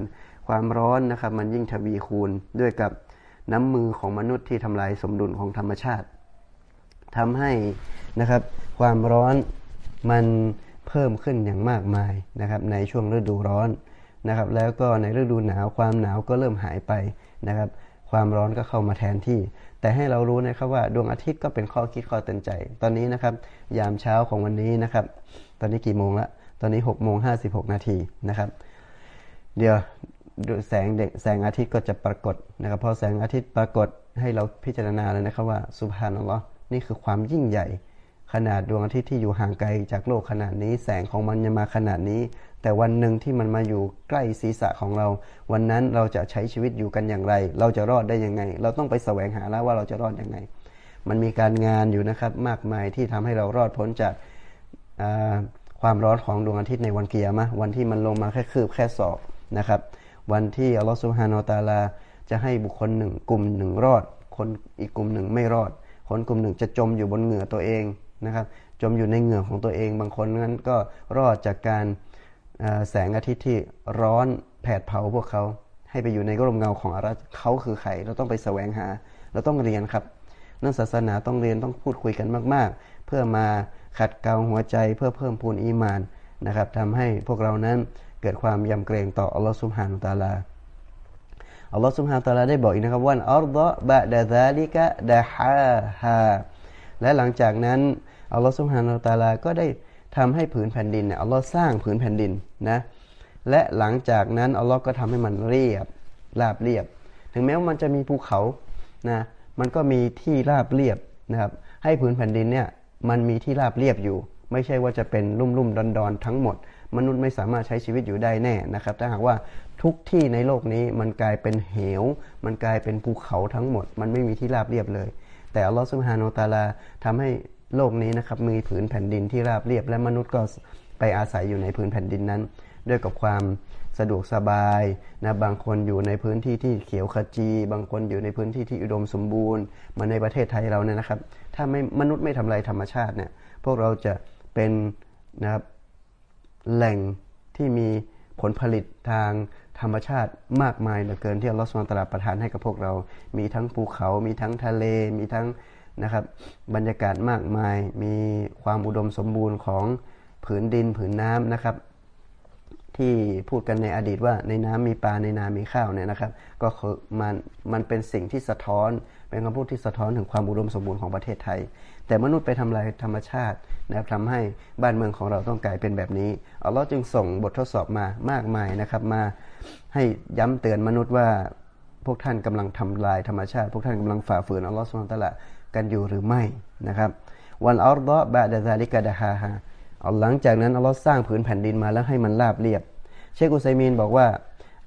ความร้อนนะครับ มันยิ่งทวีคูณด้วยกับน้ำมือของมนุษย์ที่ทำลายสมดุลของธรรมชาติทำให้นะครับความร้อนมันเพิ่มขึ้นอย่างมากมายนะครับในช่วงฤดูร้อนนะครับ แล้วก็ในฤดูหนาวความหนาวก็เริ่มหายไปนะครับ ความร้อนก็เข้ามาแทนที่ แต่ให้เรารู้นะครับว่าดวงอาทิตย์ก็เป็นข้อคิดข้อเตือนใจ ตอนนี้นะครับ ยามเช้าของวันนี้นะครับ ตอนนี้กี่โมงละตอนนี้6โมง56นาทีนะครับ เดี๋ยวแสงเด็กแสงอาทิตย์ก็จะปรากฏนะครับพอแสงอาทิตย์ปรากฏให้เราพิจารณาเลยนะครับว่าสุภานัลลอฮ์นี่คือความยิ่งใหญ่ ขนาดดวงอาทิตย์ที่อยู่ห่างไกลจากโลกขนาดนี้ แสงของมันยังมาขนาดนี้ แต่วันหนึ่งที่มันมาอยู่ใกล้ศีรษะของเรา วันนั้นเราจะใช้ชีวิตอยู่กันอย่างไร เราจะรอดได้ยังไง เราต้องไปแสวงหาแล้วว่าเราจะรอดยังไง มันมีการงานอยู่นะครับ มากมายที่ทำให้เรารอดพ้นจากความร้อนของดวงอาทิตย์ในวันเกียร์มะวันที่มันลงมาแค่คืบแค่ศอกนะครับ วันที่อัลลอฮฺสุฮานอตาลาจะให้บุคคลหนึ่งกลุ่มหนึ่งรอด คนอีกกลุ่มหนึ่งไม่รอด คนกลุ่มหนึ่งจะจมอยู่บนเหงื่อตัวเองนะครับ จมอยู่ในเหงื่อของตัวเอง บางคนนั้นก็รอดจากการ แสงอาทิตย์ที่ร้อนแผดเผาพวกเขา ให้ไปอยู่ในร่มเงาของอารัเขาคือใครเราต้องไปแสวงหา เราต้องเรียนครับนักศาสนาต้องเรียนต้องพูดคุยกันมาก ๆ เพื่อมาขัดเกลาหัวใจเพื่อเพิ่มพูนอีมานนะครับทำให้พวกเรานั้นเกิดความยำเกรงต่ออัลลอฮฺสุบฮานุตาลาอัลลอฮฺสุบฮานุตะลาได้บอกอีกนะครับว่าอัลลอฮฺบะดะซาลิกะดะฮาฮาและหลังจากนั้นอัลลอฮฺสุบฮานุตะลาก็ได้ ทำให้ผืนแผ่นดินเนี่ยอัลลอฮ์สร้างผืนแผ่นดินนะและหลังจากนั้นอัลลอฮ์ก็ทำให้มันเรียบราบเรียบ ถึงแม้ว่ามันจะมีภูเขานะมันก็มีที่ราบเรียบนะครับให้ผืนแผ่นดินเนี่ยมันมีที่ราบเรียบอยู่ ไม่ใช่ว่าจะเป็นลุ่มลุ่มดอนดอนทั้งหมด มนุษย์ไม่สามารถใช้ชีวิตอยู่ได้แน่นะครับถ้าหากว่าทุกที่ในโลกนี้มันกลายเป็นเหว มันกลายเป็นภูเขาทั้งหมด มันไม่มีที่ราบเรียบเลย แต่อัลลอฮฺสุบฮานาตาลาทำให้ โลกนี้นะครับมีผืนแผ่นดินที่ราบเรียบ และมนุษย์ก็ไปอาศัยอยู่ในผืนแผ่นดินนั้น ด้วยกับความสะดวกสบายนะบางคนอยู่ในพื้นที่ที่เขียวขจี บางคนอยู่ในพื้นที่ที่อุดมสมบูรณ์มาในประเทศไทยเราเนี่ยนะครับ ถ้าไม่มนุษย์ไม่ทำลายธรรมชาติเนี่ยพวกเราจะเป็นนะครับแหล่งที่มีผลผลิตทางธรรมชาติมากมายเหลือเกินที่อัลลอฮฺสุลตาราประทานให้กับพวกเรา มีทั้งภูเขา มีทั้งทะเล มีทั้ง นะครับ บรรยากาศมากมายมีความอุดมสมบูรณ์ของผืนดินผืนน้ำนะครับ ที่พูดกันในอดีตว่าในน้ำมีปลาในนามีข้าวเนี่ยนะครับ ก็คือมันมันเป็นสิ่งที่สะท้อน เป็นคำพูดที่สะท้อนถึงความอุดมสมบูรณ์ของประเทศไทย แต่มนุษย์ไปทำลายธรรมชาตินะครับทำให้บ้านเมืองของเราต้องกลายเป็นแบบนี้อัลลอฮ์จึงส่งบททดสอบมามากมายนะครับมาให้ย้ำเตือนมนุษย์ว่าพวกท่านกำลังทำลายธรรมชาติ พวกท่านกำลังฝ่าฝืนอัลลอฮ์สุลตละ กันอยู่หรือไม่นะครับวันอัลลอฮ์บะดะซาลิกะดะฮาฮาหลังจากนั้นอัลลอฮ์สร้างผืนแผ่นดินมาแล้วให้มันราบเรียบ เชคอุซัยมีนบอกว่า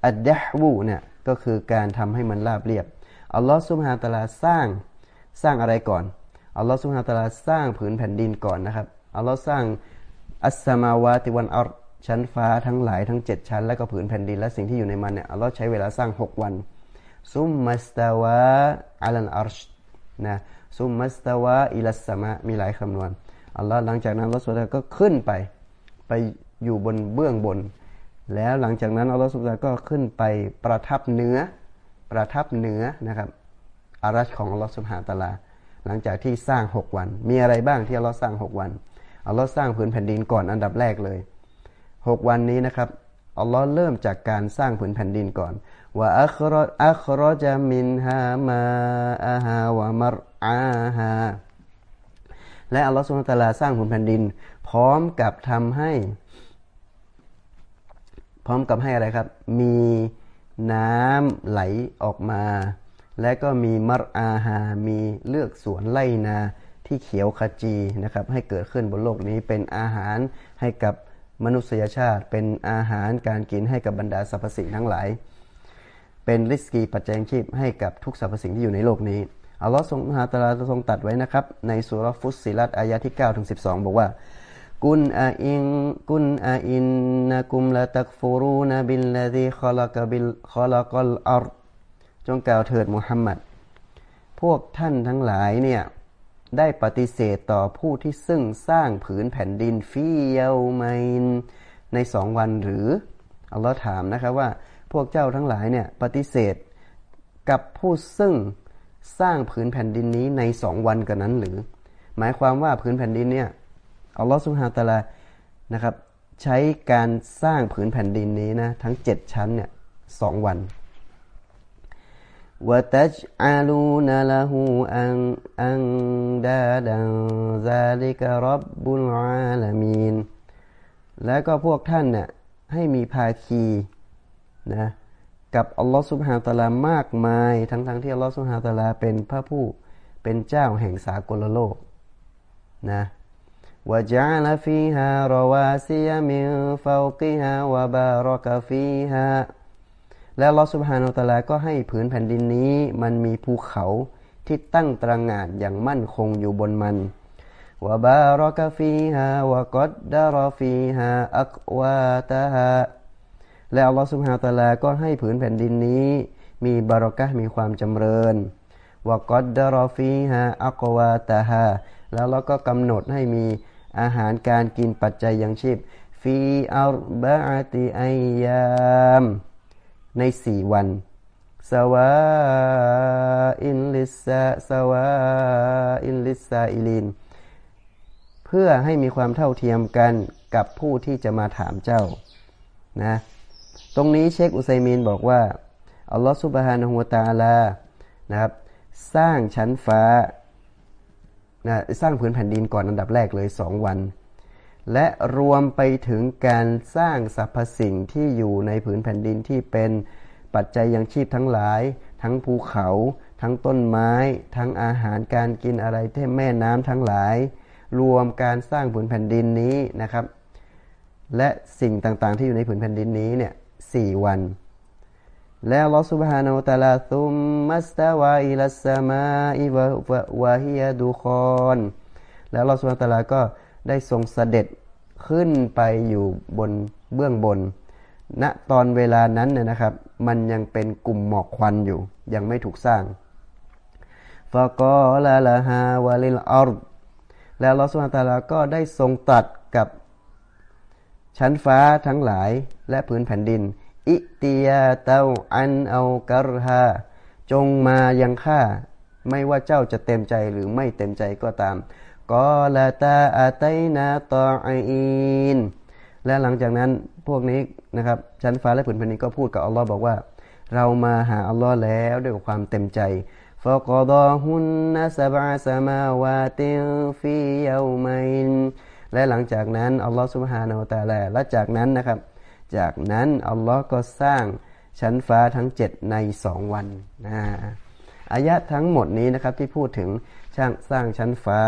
อัดดะฮูเนี่ยก็คือการทำให้มันราบเรียบอัลลอฮ์สุบฮานตะลาสร้างสร้างอะไรก่อนอัลลอฮ์สุบฮานตะลาสร้างผืนแผ่นดินก่อนนะครับอัลลอฮ์สร้างอัสมาวาติวันอัลชั้นฟ้าทั้งหลายทั้งเจ็ดชั้น และก็ผืนแผ่นดินและสิ่งที่อยู่ในมันเนี่ยอัลลอฮ์ใช้เวลาสร้างหกวันซุมมัสตาวะอัลันอัรชนะ ซุมมัสตาวะอิลัสสมะมีหลายคำนวณอัลลอฮ์หลังจากนั้นอัลลอฮ์สุลตาก็ขึ้นไป ไปอยู่บนเบื้องบน แล้วหลังจากนั้นอัลลอฮ์สุลตาก็ขึ้นไปประทับเนื้อประทับเนื้อนะครับอารัชของอัลลอฮ์สุบฮานตะลา หลังจากที่สร้างหกวัน มีอะไรบ้างที่อัลลอฮ์สร้างหกวันอัลลอฮ์สร้างผืนแผ่นดินก่อนอันดับแรกเลยหกวันนี้นะครับอัลลอฮ์เริ่มจากการสร้างผืนแผ่นดินก่อนว่าอัครอัครจามินฮามาอาฮาวามาร อาฮาและอัลลอฮ์สุลตาราสร้างผืนแผ่นดิน พร้อมกับทำให้ พร้อมกับให้อะไรครับ มีน้ำไหลออกมา และก็มีมรอาหามีเลือกสวนไล่นาที่เขียวขจีนะครับ ให้เกิดขึ้นบนโลกนี้เป็นอาหารให้กับมนุษยชาติ เป็นอาหารการกินให้กับบรรดาสรรพสิ่งทั้งหลาย เป็นริสกีปัจจัยชีพให้กับทุกสรรพสิ่งที่อยู่ในโลกนี้ อัลลอฮ์ทรงฮาตาลาทรงตัดไว้นะครับ ในสุรฟุสซิลัตอายะที่9ถึง12 บอกว่า กุนอาอินกุนอาอินนะกุมละตักฟูรูนะบิลลาดีขลักบิลขลักลอัรจงกล่าวเถิดมุฮัมมัด พวกท่านทั้งหลายเนี่ย ได้ปฏิเสธต่อผู้ที่ซึ่งสร้างผืนแผ่นดินฟีเยาไมนในสองวันหรือ อัลลอฮ์ถามนะครับว่าพวกเจ้าทั้งหลายเนี่ยปฏิเสธกับผู้ซึ่ง สร้างผืนแผ่นดินนี้ในสองวันกันนั้นหรือ หมายความว่าผืนแผ่นดินเนี่ยอัลลอฮฺสุฮาตะลานะครับใช้การสร้างผืนแผ่นดินนี้นะทั้งเจ็ดชั้นเนี่ยสองวันวะตัจอาลูนละหูอังอังดาดังซาลิกรับบุลอาลามีนแล้วก็พวกท่านเนี่ยให้มีภาคีนะ กับอัลลอฮฺสุบฮานตะลามากมาย ทั้งๆทที่อัลลอฮฺสุบฮานตะลาเป็นพระผู้เป็นเจ้าแห่งสากลโลกนะวะจัลฟีฮารวาซียมิฟาวกิฮาวะบารอกฟีฮาแล้วอัลลอฮฺสุบฮานาตะลาก็ให้ผืนแผ่นดินนี้ มันมีภูเขาที่ตั้งตระหง่านอย่างมั่นคงอยู่บนมันวะบารอกฟีฮาวะกอดดารฟีฮาอักวาตาฮา และอัลลอฮฺสุบฮาตะลาก็ให้ผืนแผ่นดินนี้ มีบารอกะมีความจำเริญวกอดดารอฟีฮาอักวาตาฮาแล้วเราก็กำหนดให้มีอาหารการกินปัจจัยยังชีพฟีอัลบาติอายามในสี่วันสวาอินลิสาสวาอินลิสาอิลิน เพื่อให้มีความเท่าเทียมกันกับผู้ที่จะมาถามเจ้านะ ตรงนี้เชคอุไซมีนบอกว่าอัลลอฮฺสุบฮานะฮูวตาลานะครับ สร้างชั้นฟ้านะสร้างพื้นแผ่นดินก่อนอันดับแรกเลยสองวัน และรวมไปถึงการสร้างสรรพสิ่งที่อยู่ในผืนแผ่นดินที่เป็นปัจจัยยังชีพทั้งหลาย ทั้งภูเขา ทั้งต้นไม้ ทั้งอาหารการกินอะไรที่แม่น้ำทั้งหลาย รวมการสร้างผืนแผ่นดินนี้นะครับ และสิ่งต่างๆที่อยู่ในผืนแผ่นดินนี้เนี่ย สี่วัน แล้วลอสุบฮานาอัตะลาซุมมัสตาวาอิลัสสมาอิวะวะฮิยดูคอนแล้วลอสุบฮานาตะลาก็ได้ทรงเสด็จขึ้นไปอยู่บนเบื้องบนณตอนเวลานั้นเนี่ยนะครับ มันยังเป็นกลุ่มหมอกควันอยู่ ยังไม่ถูกสร้างฟะกอลาลาฮาวาลิลอารแล้วลอสุบฮานาตะลาก็ได้ทรงตัดกับชั้นฟ้าทั้งหลาย และพื้นแผ่นดิน อิติยาเตาอันเอากรฮาจงมายังข้าไม่ว่าเจ้าจะเต็มใจหรือไม่เต็มใจก็ตามกอลาตาอาไตนาตออินและหลังจากนั้นพวกนี้นะครับชั้นฟ้าและพื้นแผ่นดินก็พูดกับอัลลอฮ์บอกว่า เรามาหาอัลลอฮ์แล้วด้วยความเต็มใจฟกอดอฮุนนัสบะสมาวาติฟียามัยและหลังจากนั้นอัลลอฮฺสุบฮานาอัลตาลาและจากนั้นนะครับ จากนั้นอัลลอฮ์ก็สร้างชั้นฟ้าทั้งเจ็ดในสองวันนะอายะทั้งหมดนี้นะครับที่พูดถึงช่างสร้างชั้นฟ้า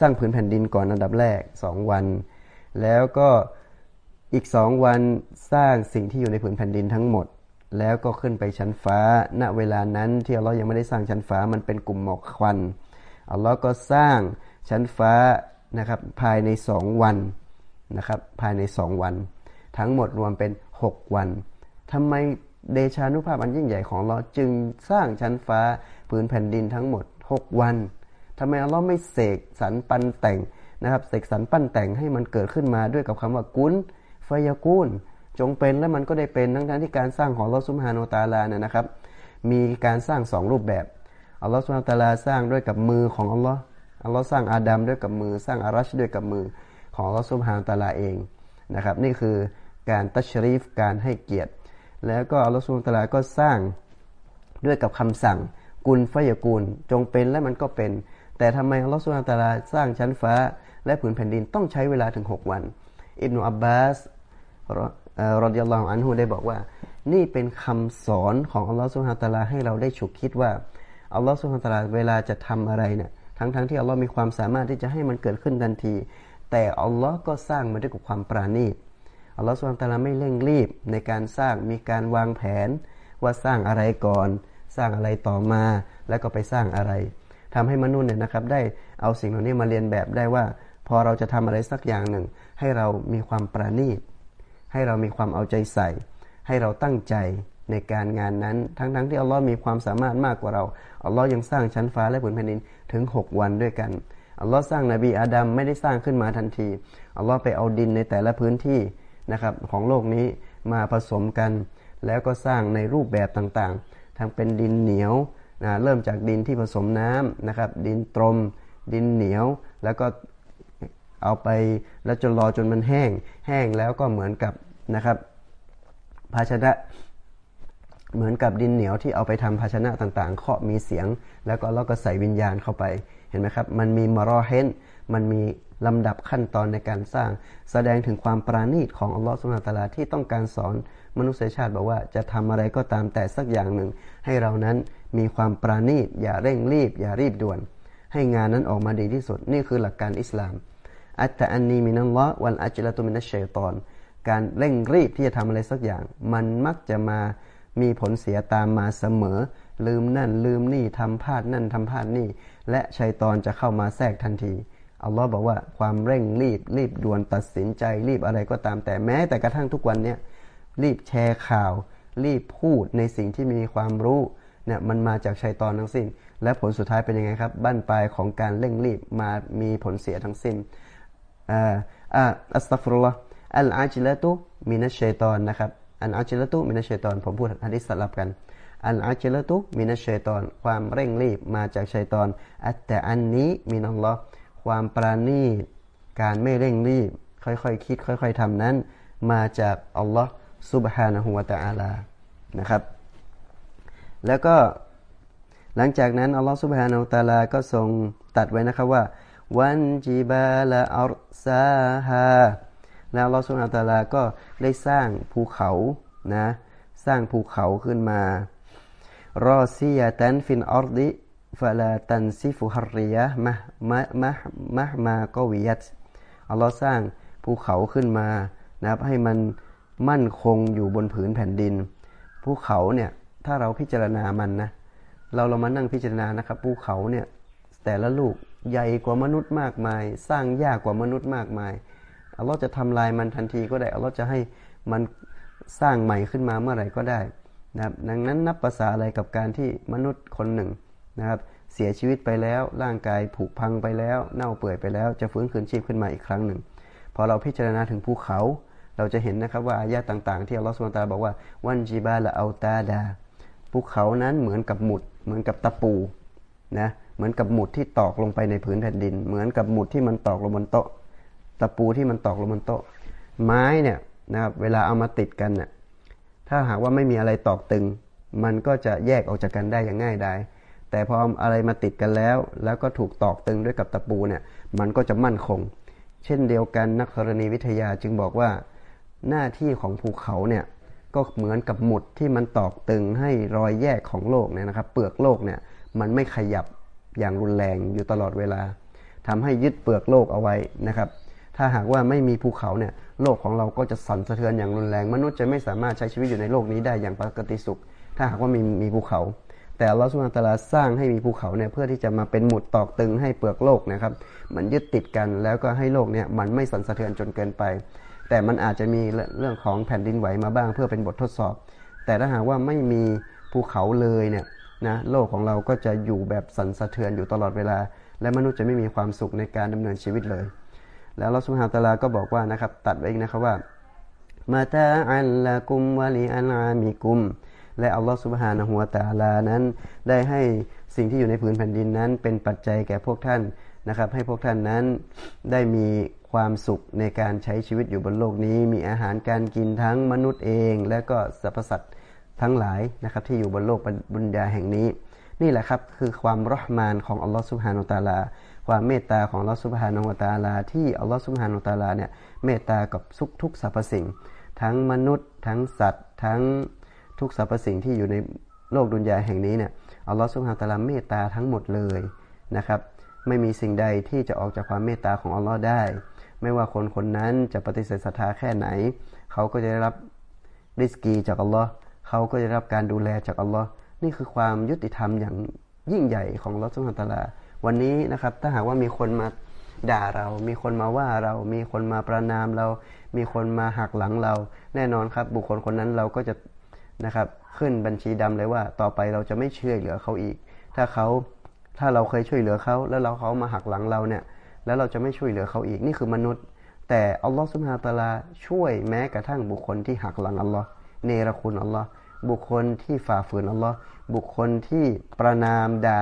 สร้างผืนแผ่นดินก่อนอันดับแรกสองวัน แล้วก็อีกสองวันสร้างสิ่งที่อยู่ในผืนแผ่นดินทั้งหมด แล้วก็ขึ้นไปชั้นฟ้า ณเวลานั้นที่อัลลอฮ์ยังไม่ได้สร้างชั้นฟ้ามันเป็นกลุ่มหมอกควันอัลลอฮ์ก็สร้างชั้นฟ้านะครับภายในสองวันนะครับภายในสองวัน ทั้งหมดรวมเป็นหกวันทำไมเดชานุภาพอันยิ่งใหญ่ของเราจึงสร้างชั้นฟ้าผืนแผ่นดินทั้งหมดหกวันทำไมเราไม่เสกสรรปันแต่งนะครับเสกสรรปั้นแต่งให้มันเกิดขึ้นมาด้วยกับคำว่ากุนฟยากุนจงเป็นแล้วมันก็ได้เป็นทั้งทั้งที่การสร้างของลอสุมฮานตาลาเนี่ยนะครับ มีการสร้างสองรูปแบบอัลลอฮฺสุลตาลาสร้างด้วยกับมือของอัลลอฮ์อัลลอฮ์สร้างอาดัมด้วยกับมือ สร้างอารัชด้วยกับมือของอัลลอฮ์ซุบฮานตาลาเองนะครับ นี่คือ การตัชรีฟการให้เกียรติ แล้วก็อัลลอฮ์ซุบฮานตาลาก็สร้างด้วยกับคำสั่ง กุลฟยกุลจงเป็นและมันก็เป็น แต่ทำไมอัลลอฮ์ซุบฮานตาลาสร้างชั้นฟ้า และผืนแผ่นดินต้องใช้เวลาถึง 6 วัน อิบนุอับบาสรอดิยัลลอฮุอันฮูได้บอกว่า นี่เป็นคำสอนของอัลลอฮฺสุบฮาตาลาให้เราได้ฉุกคิดว่าอัลลอฮฺสุบฮาตาลาเวลาจะทำอะไรเนี่ยทั้งๆทที่อัลลอฮ์มีความสามารถที่จะให้มันเกิดขึ้นทันที แต่อัลลอฮ์ก็สร้างมาด้วยกับความปราณีต อัลลอฮฺสุบฮาตาลาไม่เร่งรีบในการสร้างมีการวางแผนว่าสร้างอะไรก่อน สร้างอะไรต่อมา แล้วก็ไปสร้างอะไรทำให้มนุษย์เนี่ยนะครับได้เอาสิ่งเหล่านี้มาเรียนแบบได้ว่า พอเราจะทำอะไรสักอย่างหนึ่ง ให้เรามีความประณีต ให้เรามีความเอาใจใส่ ให้เราตั้งใจในการงานนั้น ทั้งๆทที่อัลลอฮ์มีความสามารถมากกว่าเราอัลลอฮ์ยังสร้างชั้นฟ้าและผืนแผ่นดินถึง 6 วันด้วยกันอัลลอฮ์สร้างนาบีอาดัมไม่ได้สร้างขึ้นมาทันทีอัลลอฮ์ไปเอาดินในแต่ละพื้นที่ นะครับของโลกนี้มาผสมกัน แล้วก็สร้างในรูปแบบต่างๆ ทั้งเป็นดินเหนียวนะเริ่มจากดินที่ผสมน้ำนะครับ ดินตรม ดินเหนียว แล้วก็เอาไปแล้วจนรอจนมันแห้ง แห้งแล้วก็เหมือนกับนะครับ ภาชนะเหมือนกับดินเหนียวที่เอาไปทำภาชนะต่างๆ เคาะมีเสียง แล้วก็เราก็ใส่วิญญาณเข้าไป เห็นไหมครับ มันมีมารอเฮน มันมีลำดับขั้นตอนในการสร้าง แสดงถึงความปราณีตของอัลลอฮฺสุลตาลาที่ต้องการสอนมนุษยชาติบอกว่าจะทำอะไรก็ตามแต่สักอย่างหนึ่ง ให้เรานั้นมีความปราณีต อย่าเร่งรีบ อย่ารีบด่วน ให้งานนั้นออกมาดีที่สุด นี่คือหลักการอิสลาม อัตตะอันนีมินัลลอฮ์วันอัจลตุมินัชเชตอน การเร่งรีบที่จะทำอะไรสักอย่าง มันมักจะมามีผลเสียตามมาเสมอ ลืมนั่นลืมนี่ทำพลาดนั่นทำพลาดนี่ และชัยตอนจะเข้ามาแทรกทันที อัลลอฮ์บอกว่าความเร่งรีบรีบด่วนตัดสินใจรีบอะไรก็ตามแต่แม้ แต่กระทั่งทุกวันเนี้ยรีบแชร์ข่าว รีบพูดในสิ่งที่มีความรู้เนี่ยมันมาจากชัยตอนทั้งสิ้น และผลสุดท้ายเป็นยังไงครับบั้นปลายของการเร่งรีบมามีผลเสียทั้งสิ้นอ่าอ่าأستغفر الله العجلة من الشيطانนะครับالعجلة من الشيطانผมพูดฮะดิษสลับกันالعجلة من الشيطانความเร่งรีบมาจากชัยตอนالتأني من الله ความปราณีการไม่เร่งรีบ ค่อยๆคิด ค่อย ๆทำนั้น มาจากอัลลอฮ์سبحانه وتعالىนะครับ แล้วก็หลังจากนั้นอัลลอฮ์سبحانه وتعالىก็ทรงตรัสไว้นะครับว่า والجبال أرساهاแล้วอัลลอฮ์سبحانه وتعالىก็ได้สร้างภูเขานะสร้างภูเขาขึ้นมาراسية في الأرض ฟาลาตันซิฟุฮาริยะมะมะมะมะมากวิยัตอัลลอฮ์สร้างภูเขาขึ้นมานะครับให้มันมั่นคงอยู่บนผืนแผ่นดิน ภูเขาเนี่ยถ้าเราพิจารณามันนะเราเรามานั่งพิจารณานะครับภูเขาเนี่ยแต่ละลูกใหญ่กว่ามนุษย์มากมาย สร้างยากกว่ามนุษย์มากมายอัลลอฮ์จะทำลายมันทันทีก็ได้อัลลอฮ์จะให้มันสร้างใหม่ขึ้นมาเมื่อไหร่ก็ได้นะครับดังนั้นนับภาษาอะไรกับการที่มนุษย์คนหนึ่ง นะครับเสียชีวิตไปแล้วร่างกายผุพังไปแล้ว เน่าเปื่อยไปแล้ว จะฟื้นคืนชีพขึ้นมาอีกครั้งหนึ่ง พอเราพิจารณาถึงภูเขา เราจะเห็นนะครับว่าอายะต่างๆ ที่อัลลอฮฺสุลตาบอกว่าวันจีบาละอัลตาดาภูเขานั้นเหมือนกับหมุด เหมือนกับตะปูนะเหมือนกับหมุดที่ตอกลงไปในผืนแผ่นดิน เหมือนกับหมุดที่มันตอกลงบนโต๊ะ ตะปูที่มันตอกลงบนโต๊ะ ไม้เนี่ยนะครับเวลาเอามาติดกันเนี่ยถ้าหากว่าไม่มีอะไรตอกตึง มันก็จะแยกออกจากกันได้อย่างง่ายดาย แต่พออะไรมาติดกันแล้ว แล้วก็ถูกตอกตึงด้วยกับตะปูเนี่ย มันก็จะมั่นคง เช่นเดียวกันนักธรณีวิทยาจึงบอกว่า หน้าที่ของภูเขาเนี่ยก็เหมือนกับหมุดที่มันตอกตึงให้รอยแยกของโลกเนี่ยนะครับ เปลือกโลกเนี่ยมันไม่ขยับอย่างรุนแรงอยู่ตลอดเวลาทำให้ยึดเปลือกโลกเอาไว้นะครับ ถ้าหากว่าไม่มีภูเขาเนี่ยโลกของเราก็จะสั่นสะเทือนอย่างรุนแรง มนุษย์จะไม่สามารถใช้ชีวิตอยู่ในโลกนี้ได้อย่างปกติสุข ถ้าหากว่ามีมีภูเขา แต่ลอสุนตลาสร้างให้มีภูเขาเนี่ยเพื่อที่จะมาเป็นหมุดตอกตึงให้เปลือกโลกนะครับ มันยึดติดกันแล้วก็ให้โลกเนี่ยมันไม่สั่นสะเทือนจนเกินไป แต่มันอาจจะมีเรื่องของแผ่นดินไหวมาบ้างเพื่อเป็นบททดสอบ แต่ถ้าหากว่าไม่มีภูเขาเลยเนี่ยนะโลกของเราก็จะอยู่แบบสั่นสะเทือนอยู่ตลอดเวลา และมนุษย์จะไม่มีความสุขในการดำเนินชีวิตเลย แล้วเราสุภาตลาก็บอกว่านะครับตัดไว้อีกนะครับว่ามาตาอัลละกุมวะลีอัลอามิกุม และอัลลอฮฺสุบฮานะฮัวตาลานั้น ได้ให้สิ่งที่อยู่ในผืนแผ่นดินนั้น เป็นปัจจัยแก่พวกท่านนะครับ ให้พวกท่านนั้นได้มีความสุขในการใช้ชีวิตอยู่บนโลกนี้ มีอาหารการกินทั้งมนุษย์เอง และก็สรรพสัตว์ทั้งหลายนะครับ ที่อยู่บนโลกบุญญาแห่งนี้ นี่แหละครับคือความรหมานของอัลลอฮฺสุบฮานุตาลาความเมตตาของอัลลอฮฺสุบฮานุตาลา ที่อัลลอฮฺสุบฮานุตาลาเนี่ยเมตตากับทุกทุกสรรพสิ่ง ทั้งมนุษย์ ทั้งสัตว์ ทั้ง ทุกสรรพสิ่งที่อยู่ในโลกดุนยาแห่งนี้เนี่ยอัลลอฮฺสุบฮานตะลาเมตตาทั้งหมดเลยนะครับไม่มีสิ่งใดที่จะออกจากความเมตตาของอัลลอฮ์ได้ ไม่ว่าคนคนนั้นจะปฏิเสธศรัทธาแค่ไหน เขาก็จะได้รับริสกีจากอัลลอฮ์เขาก็จะได้รับการดูแลจากอัลลอฮ์นี่คือความยุติธรรมอย่างยิ่งใหญ่ของอัลลอฮ์สุบฮานตะลา วันนี้นะครับถ้าหากว่ามีคนมาด่าเรา มีคนมาว่าเรา มีคนมาประนามเรา มีคนมาหักหลังเรา แน่นอนครับ บุคคลคนนั้นเราก็จะ นะครับ ขึ้นบัญชีดำเลยว่า ต่อไปเราจะไม่ช่วยเหลือเขาอีก ถ้าเขาถ้าเราเคยช่วยเหลือเขาแล้วเราเขามาหักหลังเราเนี่ย แล้วเราจะไม่ช่วยเหลือเขาอีกนี่คือมนุษย์ แต่อัลลอฮฺสุบฮาตาลาช่วยแม้กระทั่งบุคคลที่หักหลังอัลลอฮ์เนรคุณอัลลอฮ์บุคคลที่ฝ่าฝืนอัลลอฮ์บุคคลที่ประนามด่า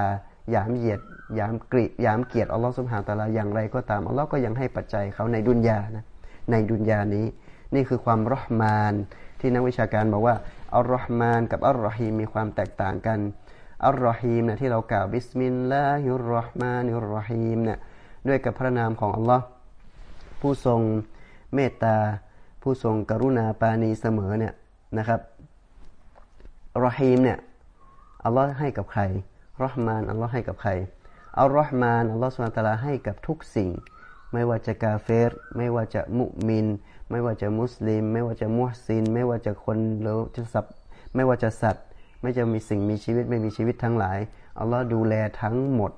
หยามเหยียดยามกริยามเกียรติอัลลอฮฺสุบฮานตะลาอย่างไรก็ตามอัลลอฮ์ก็ยังให้ปัจจัยเขาในดุนยานะในดุนยานี้ นี่คือความรอห์มานที่นักวิชาการบอกว่า อัลรอห์มานกับอัลรอฮีมมีความแตกต่างกัน الرحيم เนี่ยที่เรากล่าว بسم الله الرحمن الرحيم เนี่ยด้วยกับพระนามของอัลลอฮ์ผู้ทรงเมตตา ผู้ทรงกรุณาปาณีเสมอเนี่ยนะครับ رحيم เนี่ยอัลลอฮ์ให้กับใคร رحمن อัลลอฮ์ให้กับใคร الرحمن อัลลอฮ์ سبحانه وتعالى ให้กับทุกสิ่ง ไม่ว่าจะกาเฟรไม่ว่าจะมุมิน ไม่ว่าจะมุสลิม ไม่ว่าจะมุฮซิน ไม่ว่าจะคนหรือจะสัตว์ไม่ว่าจะสัตว์ ไม่จะมีสิ่งมีชีวิตไม่มีชีวิตทั้งหลายอัลลอฮ์ดูแลทั้งหมด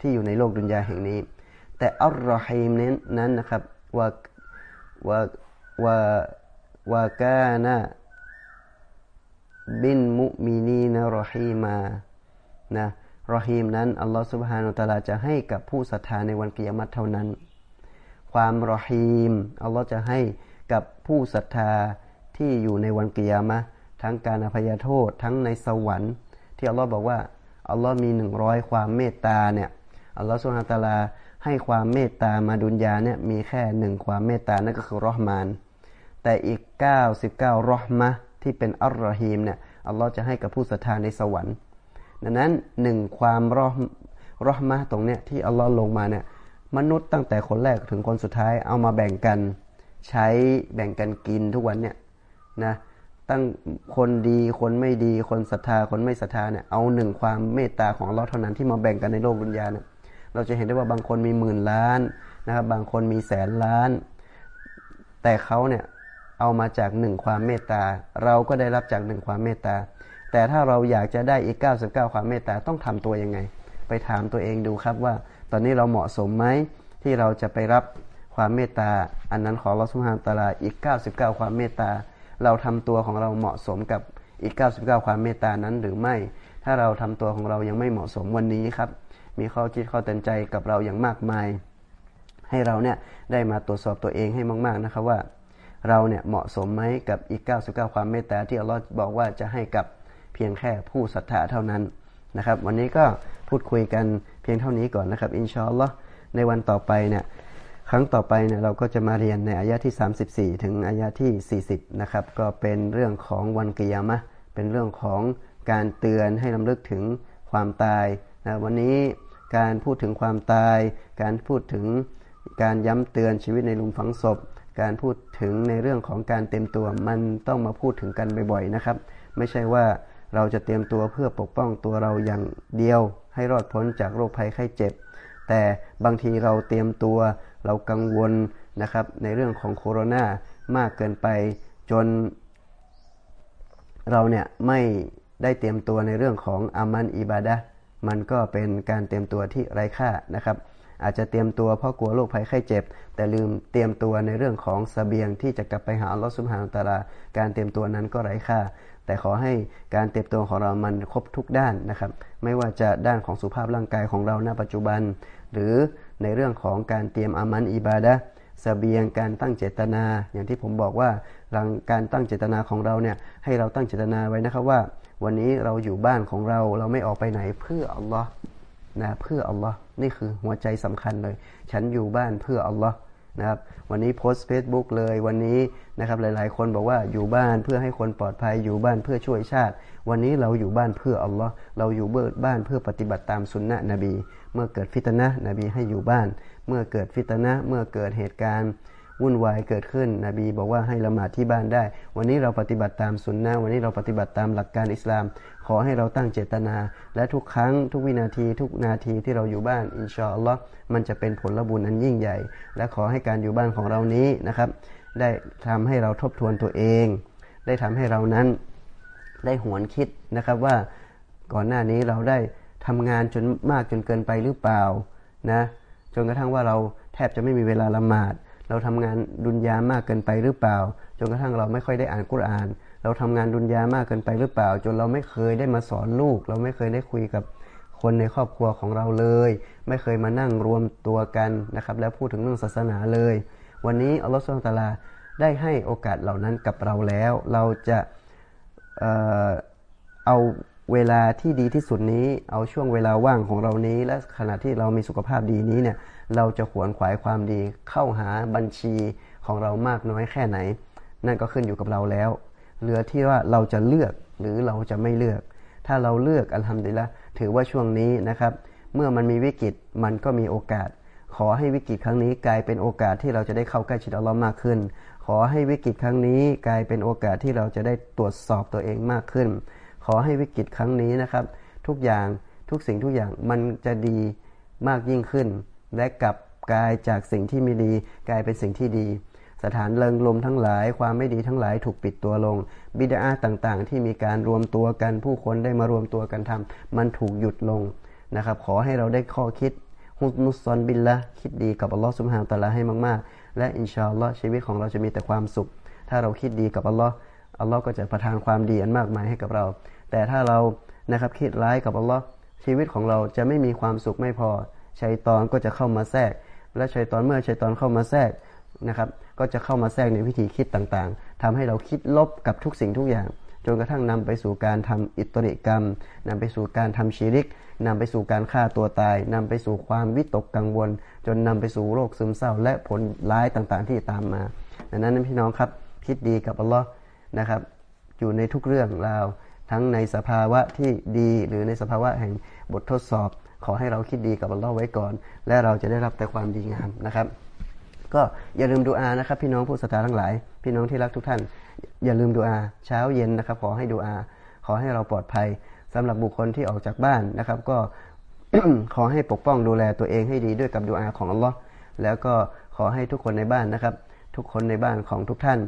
ที่อยู่ในโลกดุนยาแห่งนี้ แต่อัลลอฮีมนั้นนั้นนะครับว่าว่าว่าว่ากานะบินมุมินีนะรอฮีมานะรอฮีมนั้นอัลลอฮฺสุบฮานุตะลาจะให้กับผู้ศรัทธาในวันกิยามัตเท่านั้น ความรอฮีมอัลลอฮฺจะให้กับผู้ศรัทธาที่อยู่ในวันกิยามะทั้งการอภัยโทษทั้งในสวรรค์ ที่อัลลอฮฺบอกว่าอัลลอฮ์มีหนึ่งร้อยความเมตตาเนี่ยอัลลอฮฺสุบฮานุตะลาให้ความเมตตามาดุนยาเนี่ยมีแค่หนึ่งความเมตตานั่นก็คือรอฮมาน แต่อีก 99รอฮมะที่เป็นอัลรอฮีมเนี่ยอัลลอฮ์จะให้กับผู้ศรัทธาในสวรรค์ ดังนั้นหนึ่งความรอฮรอฮมาตรงเนี้ยที่อัลลอฮ์ลงมาเนี่ย มนุษย์ตั้งแต่คนแรกถึงคนสุดท้ายเอามาแบ่งกันใช้แบ่งกันกินทุกวันเนี่ยนะตั้งคนดีคนไม่ดีคนศรัทธาคนไม่ศรัทธาเนี่ยเอาหนึ่งความเมตตาของเราเท่านั้นที่มาแบ่งกันในโลกดุนยาเนี่ยเราจะเห็นได้ว่าบางคนมีหมื่นล้านนะครับบางคนมีแสนล้าน แต่เขาเนี่ยเอามาจากหนึ่งความเมตตา เราก็ได้รับจากหนึ่งความเมตตา แต่ถ้าเราอยากจะได้อีก 99 ความเมตตาต้องทำตัวยังไง ไปถามตัวเองดูครับว่า อนนี้เราเหมาะสมไหมที่เราจะไปรับความเมตตา อันนั้นของเราสุภาพตาลาอีก 99 ความเมตตา เราทำตัวของเราเหมาะสมกับอีก 99 ความเมตตานั้นหรือไม่ ถ้าเราทำตัวของเรายังไม่เหมาะสมวันนี้ครับ มีข้อคิดข้อเตือนใจกับเราอย่างมากมาย ให้เราเนี่ยได้มาตรวจสอบตัวเองให้มาก ๆนะครับว่า เราเนี่ยเหมาะสมไหมกับอีก 99 ความเมตตาที่อัลลอฮ์บอกว่าจะให้กับเพียงแค่ผู้ศรัทธาเท่านั้นนะครับ วันนี้ก็พูดคุยกัน เพียงเท่านี้ก่อนนะครับ อินชาอัลลอฮ์ในวันต่อไปเนี่ยครั้งต่อไปเนี่ยเราก็จะมาเรียนในอายะที่ 34 ถึงอายะที่ 40 นะครับ ก็เป็นเรื่องของวันกิยามะเป็นเรื่องของการเตือนให้ลำลึกถึงความตายนะวันนี้การพูดถึงความตาย การพูดถึงการย้ำเตือนชีวิตในลุมฝังศพ การพูดถึงในเรื่องของการเต็มตัวมันต้องมาพูดถึงกันบ่อยๆนะครับ ไม่ใช่ว่าเราจะเตรียมตัวเพื่อปกป้องตัวเราอย่างเดียว ให้รอดพ้นจากโรคภัยไข้เจ็บ แต่บางทีเราเตรียมตัวเรากังวลนะครับในเรื่องของโคโรนามากเกินไปจน เราเนี่ยไม่ได้เตรียมตัวในเรื่องของอามันอิบาดะมันก็เป็นการเตรียมตัวที่ไร้ค่านะครับ อาจจะเตรียมตัวเพราะกลัวโรคภัยไข้เจ็บ แต่ลืมเตรียมตัวในเรื่องของสเสบียงที่จะกลับไปหาอัลลอฮฺสุบฮานุตาราการเตรียมตัวนั้นก็ไร้ค่า แต่ขอให้การเติบโตของเรามันครบทุกด้านนะครับ ไม่ว่าจะด้านของสุภาพร่างกายของเราณปัจจุบัน หรือในเรื่องของการเตรียมอามันอิบาดะสเสบียงการตั้งเจตนา อย่างที่ผมบอกว่าหลังการตั้งเจตนาของเราเนี่ยให้เราตั้งเจตนาไว้นะครับว่า วันนี้เราอยู่บ้านของเราเราไม่ออกไปไหนเพื่ออัลลอฮ์นะเพื่ออัลลอฮ์นี่คือหัวใจสำคัญเลย ฉันอยู่บ้านเพื่ออัลลอฮ์ นะครับวันนี้โพสต์เฟซบุ๊กเลยวันนี้นะครับหลายๆ คนบอกว่าอยู่บ้านเพื่อให้คนปลอดภัยอยู่บ้านเพื่อช่วยชาติ วันนี้เราอยู่บ้านเพื่ออัลลอฮ์เราอยู่เบิดบ้านเพื่อปฏิบัติตามสุนนะนบี เมื่อเกิดฟิตนะนบีให้อยู่บ้าน เมื่อเกิดฟิตนะเมื่อเกิดเหตุการณ์วุ่นวายเกิดขึ้น นบีบอกว่าให้ละหมาดที่บ้านได้ วันนี้เราปฏิบัติตามสุนนะวันนี้เราปฏิบัติตามหลักการอิสลาม ขอให้เราตั้งเจตนา และทุกครั้งทุกวินาทีทุกนาทีที่เราอยู่บ้านอินชาอัลลอฮ์มันจะเป็นผลบุญอันยิ่งใหญ่ และขอให้การอยู่บ้านของเรานี้นะครับ ได้ทำให้เราทบทวนตัวเอง ได้ทำให้เรานั้นได้หวนคิดนะครับว่าก่อนหน้านี้เราได้ทำงานจนมากจนเกินไปหรือเปล่านะจนกระทั่งว่าเราแทบจะไม่มีเวลาละหมาด เราทำงานดุนยามากเกินไปหรือเปล่า จนกระทั่งเราไม่ค่อยได้อ่านกุรอาน เราทำงานดุนยามากเกินไปหรือเปล่า จนเราไม่เคยได้มาสอนลูก เราไม่เคยได้คุยกับคนในครอบครัวของเราเลย ไม่เคยมานั่งรวมตัวกันนะครับ แล้วพูดถึงเรื่องศาสนาเลย วันนี้อัลลอฮฺสุลตาราได้ให้โอกาสเหล่านั้นกับเราแล้ว เราจะเออเอาเวลาที่ดีที่สุดนี้ เอาช่วงเวลาว่างของเรานี้ และขณะที่เรามีสุขภาพดีนี้เนี่ย เราจะขวนขวายความดีเข้าหาบัญชีของเรามากน้อยแค่ไหน นั่นก็ขึ้นอยู่กับเราแล้ว เหลือที่ว่าเราจะเลือกหรือเราจะไม่เลือก ถ้าเราเลือกอัลฮัมดุลิละถือว่าช่วงนี้นะครับ เมื่อมันมีวิกฤตมันก็มีโอกาส ขอให้วิกฤตครั้งนี้กลายเป็นโอกาสที่เราจะได้เข้าใกล้ชิดอัลลอฮ์มากขึ้น ขอให้วิกฤตครั้งนี้กลายเป็นโอกาสที่เราจะได้ตรวจสอบตัวเองมากขึ้น ขอให้วิกฤตครั้งนี้นะครับ ทุกอย่างทุกสิ่งทุกอย่างมันจะดีมากยิ่งขึ้น และกลับกลายจากสิ่งที่ไม่ดี กลายเป็นสิ่งที่ดี สถานเลิงลมทั้งหลาย ความไม่ดีทั้งหลายถูกปิดตัวลง บิดาต่างๆ ที่มีการรวมตัวกันผู้คนได้มารวมตัวกันทำมันถูกหยุดลงนะครับ ขอให้เราได้ข้อคิดฮุนุซอนบิลละคิดดีกับอัลลอฮ์สุบฮานตะลาให้มากๆ และอินชาอัลลอฮ์ชีวิตของเราจะมีแต่ความสุข ถ้าเราคิดดีกับอัลลอฮ์อัลลอฮ์ก็จะประทานความดีอันมากมายให้กับเรา แต่ถ้าเรานะครับคิดร้ายกับอัลลอฮ์ชีวิตของเราจะไม่มีความสุขไม่พอชัยตอนก็จะเข้ามาแทรก และชัยตอนเมื่อชัยตอนเข้ามาแทรก นะครับ ก็จะเข้ามาแทรกในวิธีคิดต่างๆทำให้เราคิดลบกับทุกสิ่งทุกอย่าง จนกระทั่งนำไปสู่การทำอิตริกรรมนำไปสู่การทำชีริกนำไปสู่การฆ่าตัวตายนำไปสู่ความวิตกกังวล จนนำไปสู่โรคซึมเศร้า และผลร้ายต่างๆ ที่ตามมาดังนั้นพี่น้องครับคิดดีกับอัลลอฮ์นะครับ อยู่ในทุกเรื่องราวทั้งในสภาวะที่ดีหรือในสภาวะแห่งบททดสอบ ขอให้เราคิดดีกับอัลลอฮ์ไว้ก่อน และเราจะได้รับแต่ความดีงามนะครับ ก็อย่าลืมดูอานะครับ พี่น้องผู้ศรัทธาทั้งหลาย พี่น้องที่รักทุกท่าน อย่าลืมดูอาเช้าเย็นนะครับ ขอให้ดูอา ขอให้เราปลอดภัยสำหรับบุคคลที่ออกจากบ้านนะครับ ก็ขอให้ปกป้องดูแลตัวเองให้ดีด้วยกับดูอาของอัลลอฮ์แล้วก็ขอให้ทุกคนในบ้านนะครับ ทุกคนในบ้านของทุกท่าน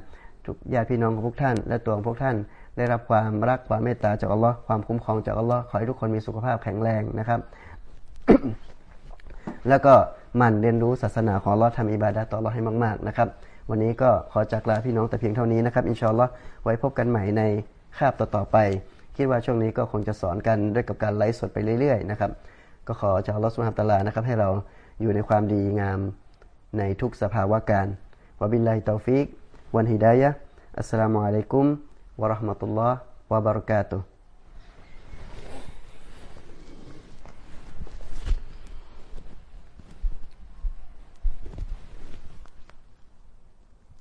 ทุกญาติพี่น้องของพวกท่าน และตัวของพวกท่าน ได้รับความรักความเมตตาจากอัลลอฮ์ความคุ้มครองจากอัลลอฮ์ขอให้ทุกคนมีสุขภาพแข็งแรงนะครับ แล้วก็ มันเรียนรู้ศาสนาของลอทำอิบาดะต่อลอให้มากๆนะครับ วันนี้ก็ขอจากลาพี่น้องแต่เพียงเท่านี้นะครับ อินชอัลลอไว้พบกันใหม่ในคาบต่อๆไป คิดว่าช่วงนี้ก็คงจะสอนกันด้วยกับการไลฟ์สดไปเรื่อยๆนะครับ ก็ขอจากลอสุฮาตะลานะครับ ให้เราอยู่ในความดีงามในทุกสภาวะการวะบิลลาฮิตาฟิกวันฮิดายะอัสสลามุอะลัยกุม warahmatullahi wabarakatuh